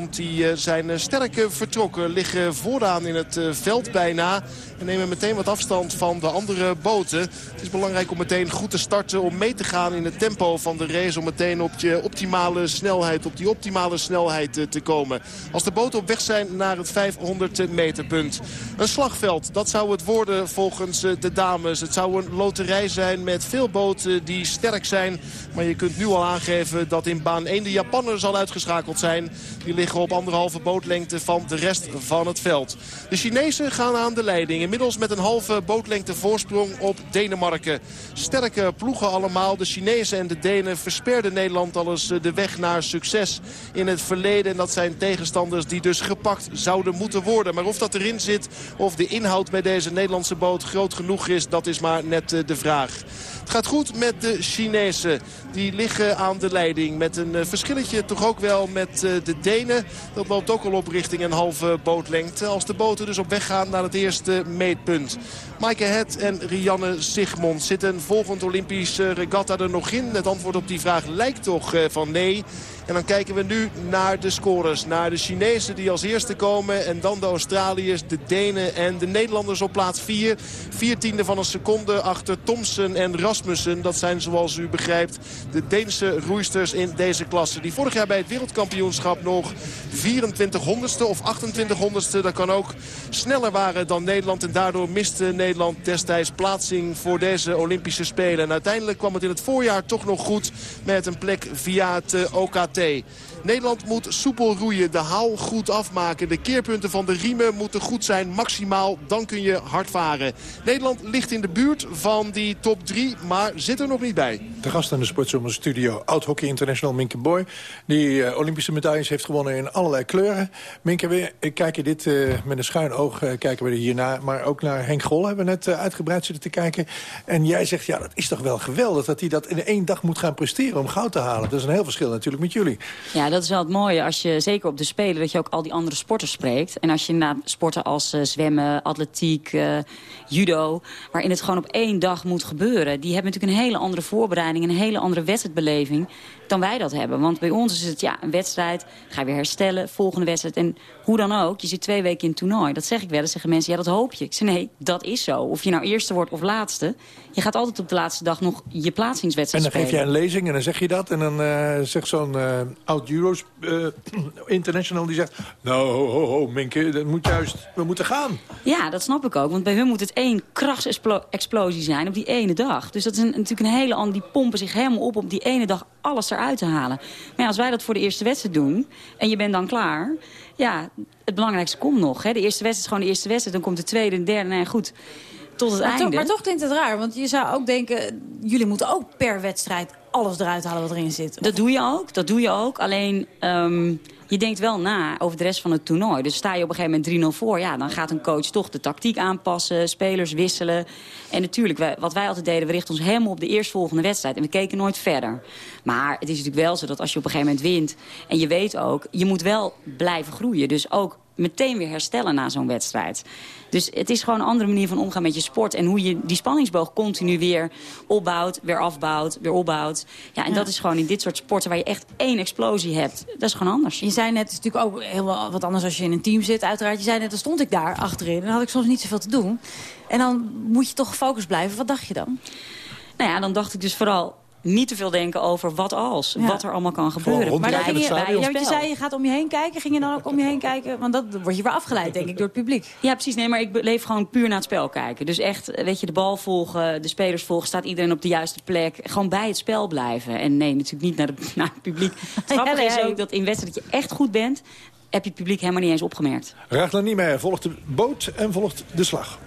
Die zijn sterk vertrokken. Liggen vooraan in het veld bijna. En nemen meteen wat afstand van de andere boten. Het is belangrijk om meteen goed te starten. Om mee te gaan in het tempo van de race. Om meteen op je optimale snelheid, op die optimale snelheid te komen. Als de boten op weg zijn naar het 500 meter punt. Een slagveld, dat zou het worden volgens de dames. Het zou een loterij zijn met veel boten die sterk zijn. Maar je kunt nu al aangeven dat in baan 1 de Japanners al uitgeschakeld zijn. Liggen op anderhalve bootlengte van de rest van het veld. De Chinezen gaan aan de leiding. Inmiddels met een halve bootlengte voorsprong op Denemarken. Sterke ploegen allemaal. De Chinezen en de Denen versperden Nederland al eens de weg naar succes in het verleden. En dat zijn tegenstanders die dus gepakt zouden moeten worden. Maar of dat erin zit, of de inhoud bij deze Nederlandse boot groot genoeg is, dat is maar net de vraag. Het gaat goed met de Chinezen. Die liggen aan de leiding met een verschilletje toch ook wel met de Denen. Dat loopt ook al op richting een halve bootlengte. Als de boten dus op weg gaan naar het eerste meetpunt. Maaike Het en Rianne Sigmond zitten volgend Olympisch regatta er nog in. Het antwoord op die vraag lijkt toch van nee. En dan kijken we nu naar de scores. Naar de Chinezen die als eerste komen. En dan de Australiërs, de Denen en de Nederlanders op plaats 4. Vier tiende van een seconde achter Thompson en Rasmussen. Dat zijn zoals u begrijpt de Deense roeisters in deze klasse. Die vorig jaar bij het wereldkampioenschap nog 24 honderdste of 28 honderdste. Dat kan ook sneller waren dan Nederland. En daardoor miste Nederland destijds plaatsing voor deze Olympische Spelen. En uiteindelijk kwam het in het voorjaar toch nog goed met een plek via het OKT. Mate Nederland moet soepel roeien, de haal goed afmaken. De keerpunten van de riemen moeten goed zijn, maximaal. Dan kun je hard varen. Nederland ligt in de buurt van die top 3, maar zit er nog niet bij. De gast in de Sportzomer Studio, oud-hockey international Minke Boy... die uh, Olympische medailles heeft gewonnen in allerlei kleuren. Minke, we kijken dit uh, met een schuin oog uh, kijken we hiernaar... maar ook naar Henk Gol hebben we net uitgebreid zitten te kijken. En jij zegt, ja, dat is toch wel geweldig... dat hij dat in één dag moet gaan presteren om goud te halen. Dat is een heel verschil natuurlijk met jullie. Ja, dat is wel het mooie. Als je, zeker op de Spelen, dat je ook al die andere sporters spreekt. En als je naar sporten als uh, zwemmen, atletiek, uh, judo... waarin het gewoon op één dag moet gebeuren... die hebben natuurlijk een hele andere voorbereiding... een hele andere wedstrijdbeleving dan wij dat hebben. Want bij ons is het ja, een wedstrijd, ga je weer herstellen, volgende wedstrijd. En hoe dan ook, je zit twee weken in het toernooi. Dat zeg ik wel, dan zeggen mensen, ja dat hoop je. Ik zeg nee, dat is zo. Of je nou eerste wordt of laatste. Je gaat altijd op de laatste dag nog je plaatsingswedstrijd En dan spelen. geef jij een lezing en dan zeg je dat. En dan uh, zegt zo'n uh, oud-Euros uh, international die zegt... Nou, ho, ho, ho, Minke, dat moet juist, we moeten gaan. Ja, dat snap ik ook. Want bij hun moet het één krachtsexplosie zijn op die ene dag. Dus dat is een, natuurlijk een hele andere... Die pompen zich helemaal op op die ene dag alles eruit te halen. Maar ja, als wij dat voor de eerste wedstrijd doen... en je bent dan klaar... ja, het belangrijkste komt nog. Hè. De eerste wedstrijd is gewoon de eerste wedstrijd. Dan komt de tweede en derde. Nee, goed, tot het maar einde. Toch, maar toch klinkt het raar. Want je zou ook denken... jullie moeten ook per wedstrijd alles eruit halen wat erin zit. Dat doe je ook, dat doe je ook. Alleen, um, je denkt wel na over de rest van het toernooi. Dus sta je op een gegeven moment 3-0 voor... ja, dan gaat een coach toch de tactiek aanpassen, spelers wisselen. En natuurlijk, wat wij altijd deden... we richten ons helemaal op de eerstvolgende wedstrijd. En we keken nooit verder. Maar het is natuurlijk wel zo dat als je op een gegeven moment wint... en je weet ook, je moet wel blijven groeien. Dus ook meteen weer herstellen na zo'n wedstrijd. Dus het is gewoon een andere manier van omgaan met je sport. En hoe je die spanningsboog continu weer opbouwt, weer afbouwt, weer opbouwt. Ja, en dat is gewoon in dit soort sporten waar je echt één explosie hebt. Dat is gewoon anders. Je zei net, het is natuurlijk ook heel wat anders als je in een team zit. Uiteraard, je zei net, dan stond ik daar achterin. En dan had ik soms niet zoveel te doen. En dan moet je toch gefocust blijven. Wat dacht je dan? Nou ja, dan dacht ik dus vooral niet te veel denken over wat als. Wat er allemaal kan gebeuren. Maar dan ging je, ja, je zei, je gaat om je heen kijken. Ging je dan ook om je heen kijken? Want dat word je weer afgeleid, denk ik, door het publiek. Ja, precies. Nee, maar ik leef gewoon puur naar het spel kijken. Dus echt, weet je, de bal volgen, de spelers volgen. Staat iedereen op de juiste plek. Gewoon bij het spel blijven. En nee, natuurlijk niet naar, de, naar het publiek. Het grappige is ook dat in wedstrijd dat je echt goed bent... heb je het publiek helemaal niet eens opgemerkt. Ragnar Niemeyer volgt de boot en volgt de slag.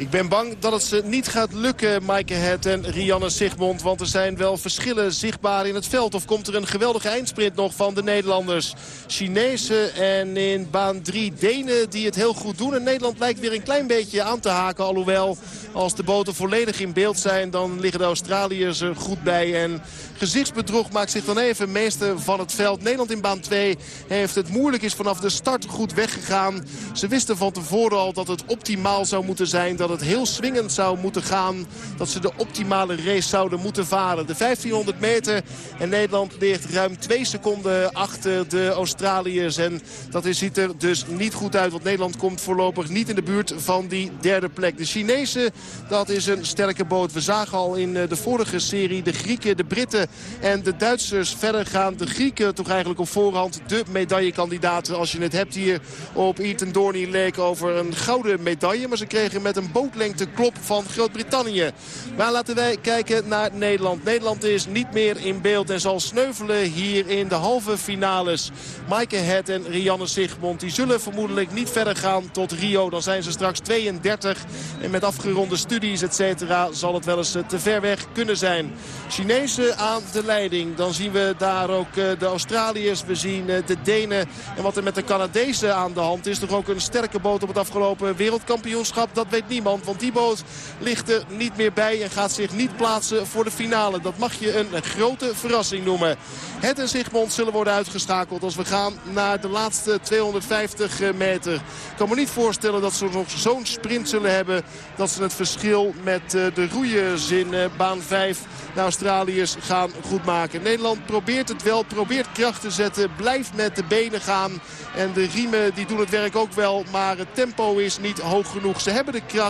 Ik ben bang dat het ze niet gaat lukken, Maaike Het en Rianne Sigmond. Want er zijn wel verschillen zichtbaar in het veld. Of komt er een geweldige eindsprint nog van de Nederlanders? Chinezen en in baan 3 Denen die het heel goed doen. En Nederland lijkt weer een klein beetje aan te haken. Alhoewel, als de boten volledig in beeld zijn... dan liggen de Australiërs er goed bij. En gezichtsbedrog maakt zich dan even meester van het veld. Nederland in baan 2 heeft het moeilijk. Is vanaf de start goed weggegaan. Ze wisten van tevoren al dat het optimaal zou moeten zijn. Dat het heel swingend zou moeten gaan. Dat ze de optimale race zouden moeten varen. De 1500 meter. En Nederland ligt ruim twee seconden achter de Australiërs. En dat ziet er dus niet goed uit. Want Nederland komt voorlopig niet in de buurt van die derde plek. De Chinezen, dat is een sterke boot. We zagen al in eh, de vorige serie de Grieken, de Britten en de Duitsers verder gaan. De Grieken toch eigenlijk op voorhand de medaillekandidaten. Als je het hebt hier op Eton Dorney Lake over een gouden medaille. Maar ze kregen met een bootlengte klop van Groot-Brittannië. Maar laten wij kijken naar Nederland. Nederland is niet meer in beeld en zal sneuvelen hier in de halve finales. Maaike Het en Rianne Sigmond die zullen vermoedelijk niet verder gaan tot Rio. Dan zijn ze straks 32 en met afgeronde studies et cetera zal het wel eens te ver weg kunnen zijn. Chinezen aan de leiding. Dan zien we daar ook eh, de Australiërs. We zien eh, de Denen. En wat er met de Canadezen aan de hand is. Toch ook een sterke boot op het afgelopen wereldkampioenschap. Dat weet niemand. Want die boot ligt er niet meer bij. En gaat zich niet plaatsen voor de finale. Dat mag je een grote verrassing noemen. Het en Sigmond zullen worden uitgeschakeld als we gaan naar de laatste 250 eh, meter. Ik kan me niet voorstellen dat ze nog zo'n sprint zullen hebben. Dat ze het verschil met de roeiers in baan 5 de Australiërs gaan goed maken. Nederland probeert het wel, probeert kracht te zetten. Blijft met de benen gaan. En de riemen die doen het werk ook wel. Maar het tempo is niet hoog genoeg. Ze hebben de kracht.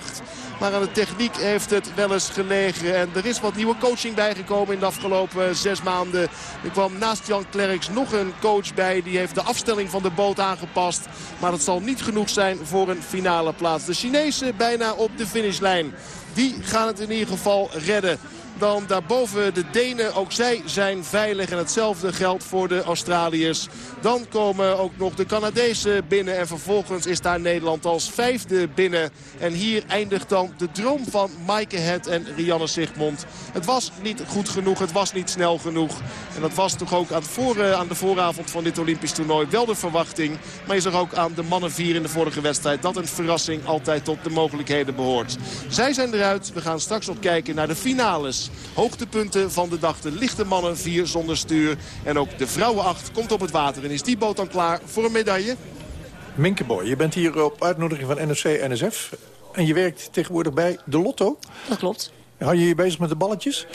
Maar aan de techniek heeft het wel eens gelegen. En er is wat nieuwe coaching bijgekomen in de afgelopen zes maanden. Er kwam naast Jan Klerks nog een coach bij. Die heeft de afstelling van de boot aangepast. Maar dat zal niet genoeg zijn voor een finale plaats. De Chinezen bijna op de finishlijn. Die gaan het in ieder geval redden dan daarboven de Denen. Ook zij zijn veilig en hetzelfde geldt voor de Australiërs. Dan komen ook nog de Canadezen binnen. En vervolgens is daar Nederland als vijfde binnen. En hier eindigt dan de droom van Maaike Het en Rianne Sigmond. Het was niet goed genoeg, het was niet snel genoeg. En dat was toch ook aan, voor, aan de vooravond van dit Olympisch toernooi wel de verwachting. Maar je zag ook aan de mannen vier in de vorige wedstrijd... dat een verrassing altijd tot de mogelijkheden behoort. Zij zijn eruit. We gaan straks nog kijken naar de finales. Hoogtepunten van de dag. De lichte mannen 4 zonder stuur. En ook de vrouwen 8 komt op het water. En is die boot dan klaar voor een medaille? Minkeboy, je bent hier op uitnodiging van NOC-NSF. En je werkt tegenwoordig bij de Lotto. Dat klopt. Hou je je bezig met de balletjes?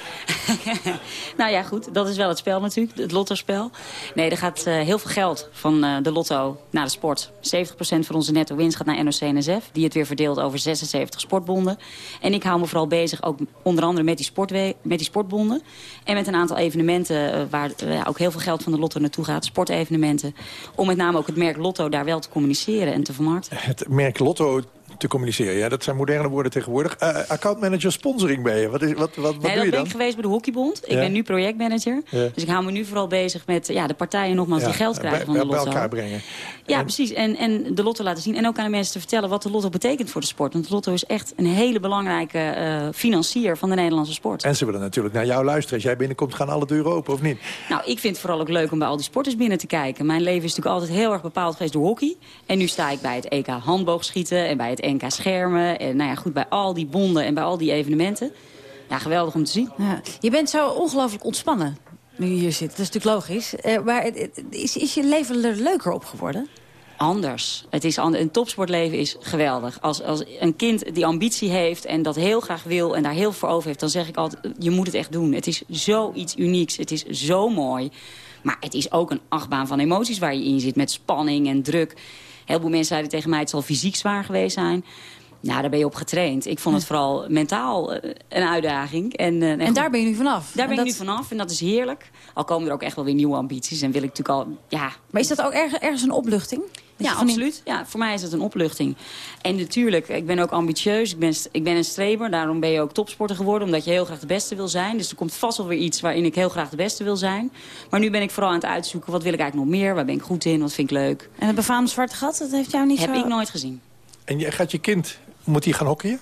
nou ja, goed. Dat is wel het spel natuurlijk. Het lottospel. Nee, er gaat uh, heel veel geld van uh, de lotto naar de sport. 70% van onze netto winst gaat naar NOC-NSF. Die het weer verdeelt over 76 sportbonden. En ik hou me vooral bezig ook onder andere met die, sportwe met die sportbonden. En met een aantal evenementen uh, waar ook heel veel geld van de lotto naartoe gaat. Sportevenementen. Om met name ook het merk Lotto daar wel te communiceren en te vermarkten. Het merk Lotto te communiceren. Ja, dat zijn moderne woorden tegenwoordig. Uh, accountmanager sponsoring ben je. Wat, is, wat, wat, wat nee, doe je dan? ben ik geweest bij de Hockeybond. Ik Ja. ben nu projectmanager. Ja. Dus ik hou me nu vooral bezig met ja, de partijen nogmaals Ja, die geld krijgen bij, van de bij lotto. elkaar brengen. Ja, precies. En, en de lotto laten zien. En ook aan de mensen te vertellen wat de lotto betekent voor de sport. Want de lotto is echt een hele belangrijke eh, financier van de Nederlandse sport. En ze willen natuurlijk naar jou luisteren. Als jij binnenkomt, gaan alle deuren open, of niet? Nou, ik vind het vooral ook leuk om bij al die sporters binnen te kijken. Mijn leven is natuurlijk altijd heel erg bepaald geweest door hockey. En nu sta ik bij het EK handboogschieten en bij het NK schermen. En nou ja, goed, bij al die bonden en bij al die evenementen. Ja, geweldig om te zien. Ja. Je bent zo ongelooflijk ontspannen nu je hier zit. Dat is natuurlijk logisch. Eh, maar is, is je leven er leuker op geworden? Anders. Het is een topsportleven is geweldig. Als, als een kind die ambitie heeft en dat heel graag wil... en daar heel veel voor over heeft, dan zeg ik altijd... je moet het echt doen. Het is zoiets unieks. Het is zo mooi. Maar het is ook een achtbaan van emoties waar je in zit... met spanning en druk. Heel veel mensen zeiden tegen mij... het zal fysiek zwaar geweest zijn. Nou, daar ben je op getraind. Ik vond het vooral mentaal eh, een uitdaging. En, eh, En daar ben je nu vanaf? Daar ben En ik nu vanaf en dat is heerlijk. Al komen er ook echt wel weer nieuwe ambities. En wil ik natuurlijk al, ja... Maar is dat ook erg, ergens een opluchting? Dat Ja, absoluut. Ja, voor mij is het een opluchting. En natuurlijk, ik ben ook ambitieus. Ik ben, ik ben een streber. Daarom ben je ook topsporter geworden. Omdat je heel graag de beste wil zijn. Dus er komt vast wel weer iets waarin ik heel graag de beste wil zijn. Maar nu ben ik vooral aan het uitzoeken. Wat wil ik eigenlijk nog meer? Waar ben ik goed in? Wat vind ik leuk? En het befaamde zwarte gat, dat heeft jou niet Heb zo... ik nooit gezien. En je gaat je kind, moet hij gaan hockeyen?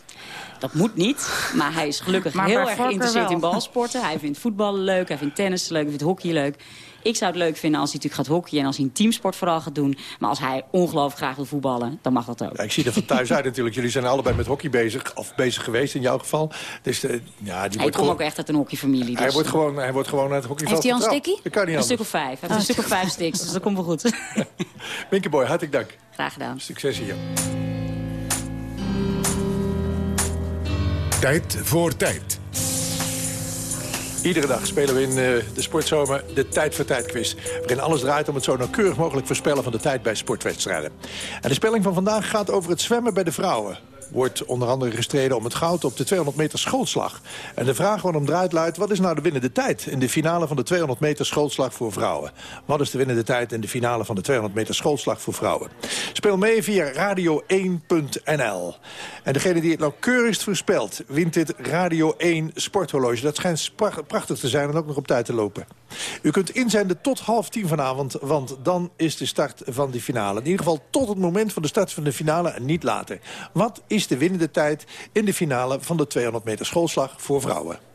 Dat moet niet. Maar hij is gelukkig Maar heel erg geïnteresseerd wel. in balsporten. Hij vindt voetballen leuk, hij vindt tennis leuk, hij vindt hockey leuk. Ik zou het leuk vinden als hij natuurlijk gaat hockeyen en als hij een teamsport vooral gaat doen. Maar als hij ongelooflijk graag wil voetballen, dan mag dat ook. Ja, ik zie er van thuis uit natuurlijk. Jullie zijn allebei met hockey bezig. Of bezig geweest in jouw geval. Dus eh, ja, die Hij wordt komt gewoon, ook echt uit een hockeyfamilie. hij Dus, wordt gewoon, hij wordt gewoon uit het hockeyveld Heeft hij al een stickie? Dat kan niet een stuk of vijf. Hij heeft een stuk of vijf sticks, dus dat komt wel goed. Minke Boy, hartelijk dank. Graag gedaan. Succes hier. Tijd voor tijd. Iedere dag spelen we in eh, de Sportzomer de Tijd voor Tijd quiz. Waarin alles draait om het zo nauwkeurig mogelijk voorspellen van de tijd bij sportwedstrijden. En de spelling van vandaag gaat over het zwemmen bij de vrouwen. Wordt onder andere gestreden om het goud op de 200 meter schoolslag. En de vraag waarom draait luidt, wat is nou de winnende tijd... in de finale van de 200 meter schoolslag voor vrouwen? Wat is de winnende tijd in de finale van de 200 meter schoolslag voor vrouwen? Speel mee via radio1.nl. En degene die het nauwkeurigst voorspelt, wint dit Radio 1 sporthorloge. Dat schijnt prachtig te zijn en ook nog op tijd te lopen. U kunt inzenden tot half tien vanavond, want dan is de start van de finale. In ieder geval tot het moment van de start van de finale en niet later. Wat is de winnende tijd in de finale van de 200 meter schoolslag voor vrouwen?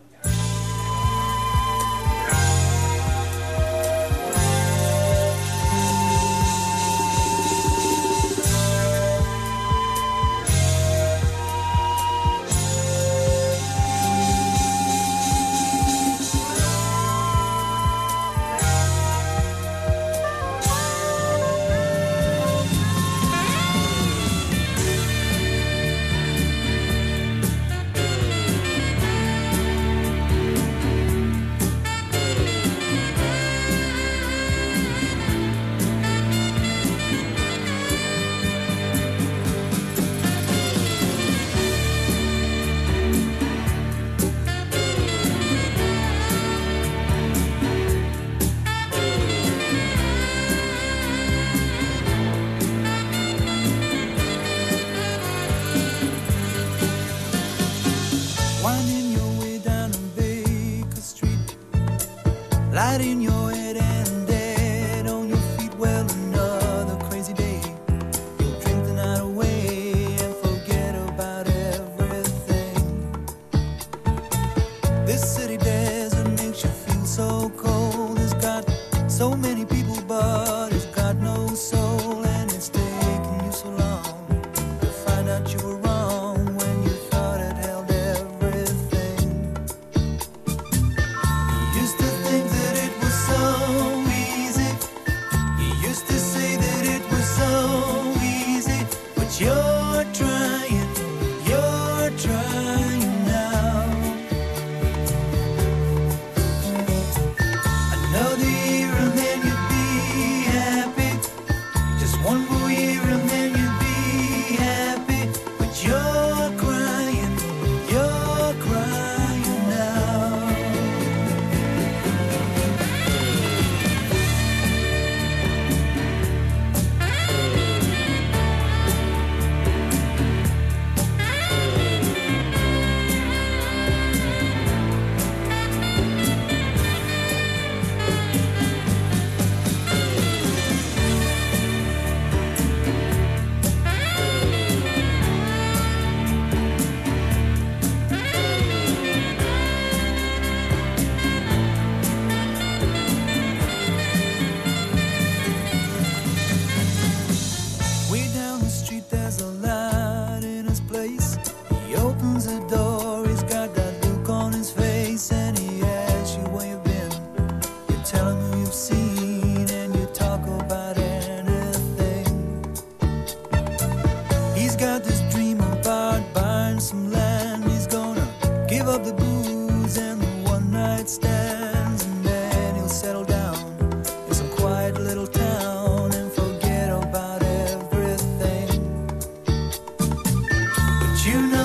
So many people, but you know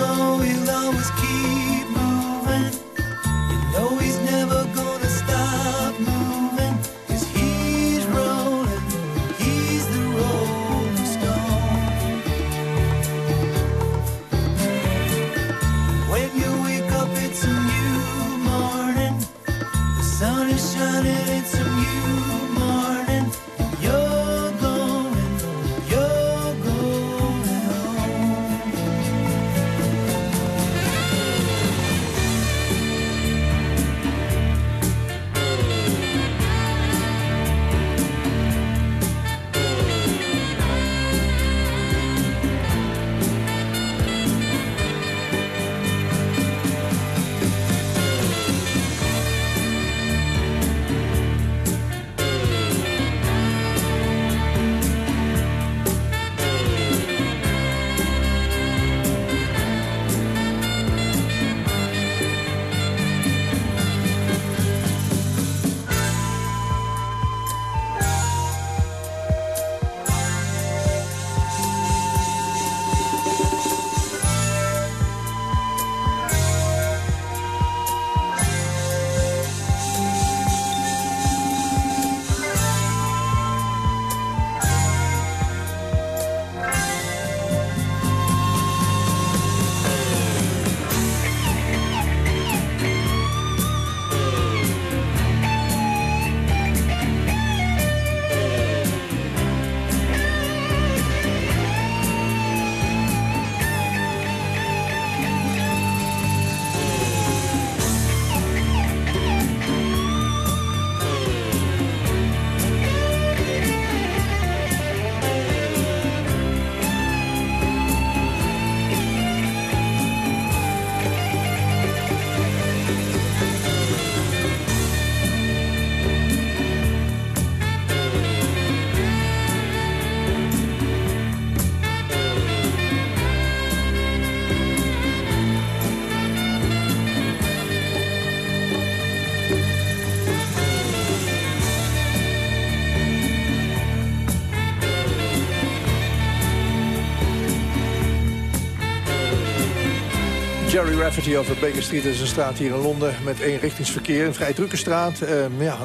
Rafferty over Baker Street. Dat is een straat hier in Londen met eenrichtingsverkeer. Een vrij drukke straat. Eh, ja,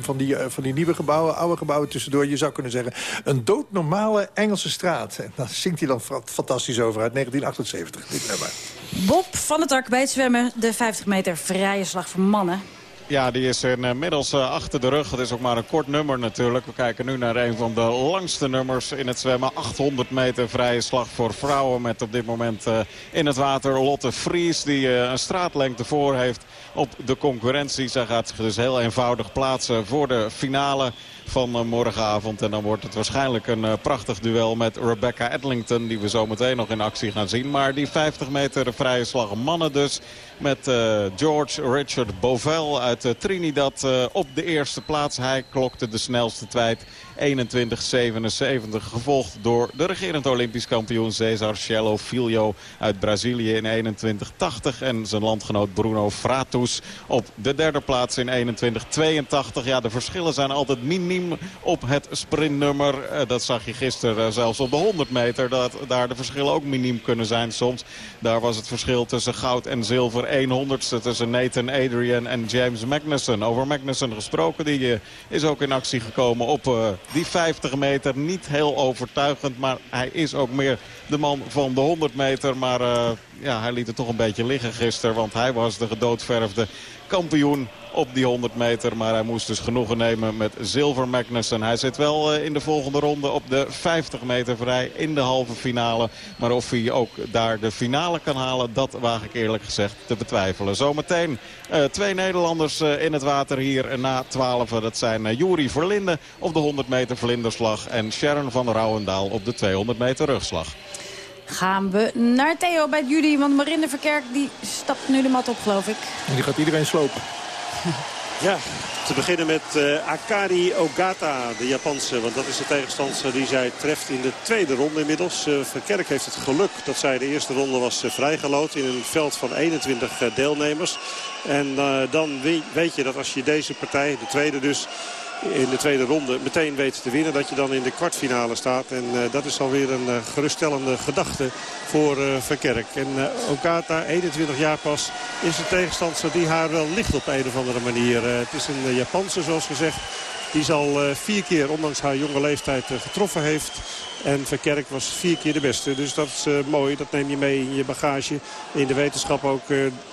van, die, eh, van die nieuwe gebouwen, oude gebouwen tussendoor. Je zou kunnen zeggen, een doodnormale Engelse straat. En daar zingt hij dan fa- fantastisch over uit 1978. Dit. Bob van het Ark bij het zwemmen. De 50 meter vrije slag voor mannen. Ja, die is inmiddels eh, achter de rug. Het is ook maar een kort nummer natuurlijk. We kijken nu naar een van de langste nummers in het zwemmen. 800 meter vrije slag voor vrouwen met op dit moment eh, in het water Lotte Vries. Die eh, een straatlengte voor heeft op de concurrentie. Zij gaat zich dus heel eenvoudig plaatsen voor de finale van eh, morgenavond. En dan wordt het waarschijnlijk een eh, prachtig duel met Rebecca Edlington. Die we zo meteen nog in actie gaan zien. Maar die 50 meter vrije slag mannen dus. Met eh, George Richard Bovel uit Trinidad op de eerste plaats. Hij klokte de snelste tijd. 21.77. Gevolgd door de regerend Olympisch kampioen Cesar Cielo Filho uit Brazilië in 21.80. En zijn landgenoot Bruno Fratus op de derde plaats in 21.82. Ja, de verschillen zijn altijd miniem op het sprintnummer. Eh, dat zag je gisteren eh, zelfs op de 100 meter. Dat daar de verschillen ook miniem kunnen zijn soms. Daar was het verschil tussen goud en zilver 100ste tussen Nathan Adrian en James Magnussen. Over Magnussen gesproken, die eh, is ook in actie gekomen op die 50 meter. Niet heel overtuigend, maar hij is ook meer de man van de 100 meter. Maar eh, ja, hij liet het toch een beetje liggen gisteren, want hij was de gedoodverfde kampioen op die 100 meter. Maar hij moest dus genoegen nemen met Zilver Magnussen. Hij zit wel eh, in de volgende ronde op de 50 meter vrij in de halve finale. Maar of hij ook daar de finale kan halen, dat waag ik eerlijk gezegd te betwijfelen. Zometeen eh, twee Nederlanders eh, in het water hier na 12. Dat zijn uh, Juri Verlinde op de 100 meter vlinderslag en Sharon van Rouwendaal op de 200 meter rugslag. Gaan we naar Theo bij jullie, want Marinde Verkerk die stapt nu de mat op, geloof ik. En die gaat iedereen slopen. Ja, Te beginnen met uh, Akari Ogata, de Japanse. Want dat is de tegenstander die zij treft in de tweede ronde inmiddels. Uh, Verkerk heeft het geluk dat zij de eerste ronde was uh, vrijgeloot in een veld van 21 deelnemers. En dan weet je dat als je deze partij, de tweede dus in de tweede ronde meteen weet te winnen. Dat je dan in de kwartfinale staat. En uh, dat is alweer een uh, geruststellende gedachte voor uh, Verkerk. En Okata, 21 jaar pas, is een tegenstander die haar wel ligt op een of andere manier. het is een Japanse zoals gezegd. Die zal vier keer, ondanks haar jonge leeftijd, getroffen heeft. En Verkerk was vier keer de beste. Dus dat is uh, mooi. Dat neem je mee in je bagage. In de wetenschap ook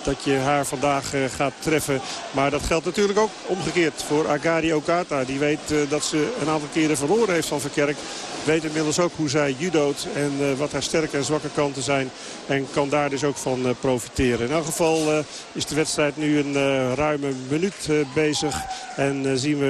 dat je haar vandaag gaat treffen. Maar dat geldt natuurlijk ook omgekeerd voor Agari Okata. Die weet dat ze een aantal keren verloren heeft van Verkerk. Weet inmiddels ook hoe zij judoot en wat haar sterke en zwakke kanten zijn. En kan daar dus ook van profiteren. In elk geval is de wedstrijd nu een ruime minuut bezig. En zien we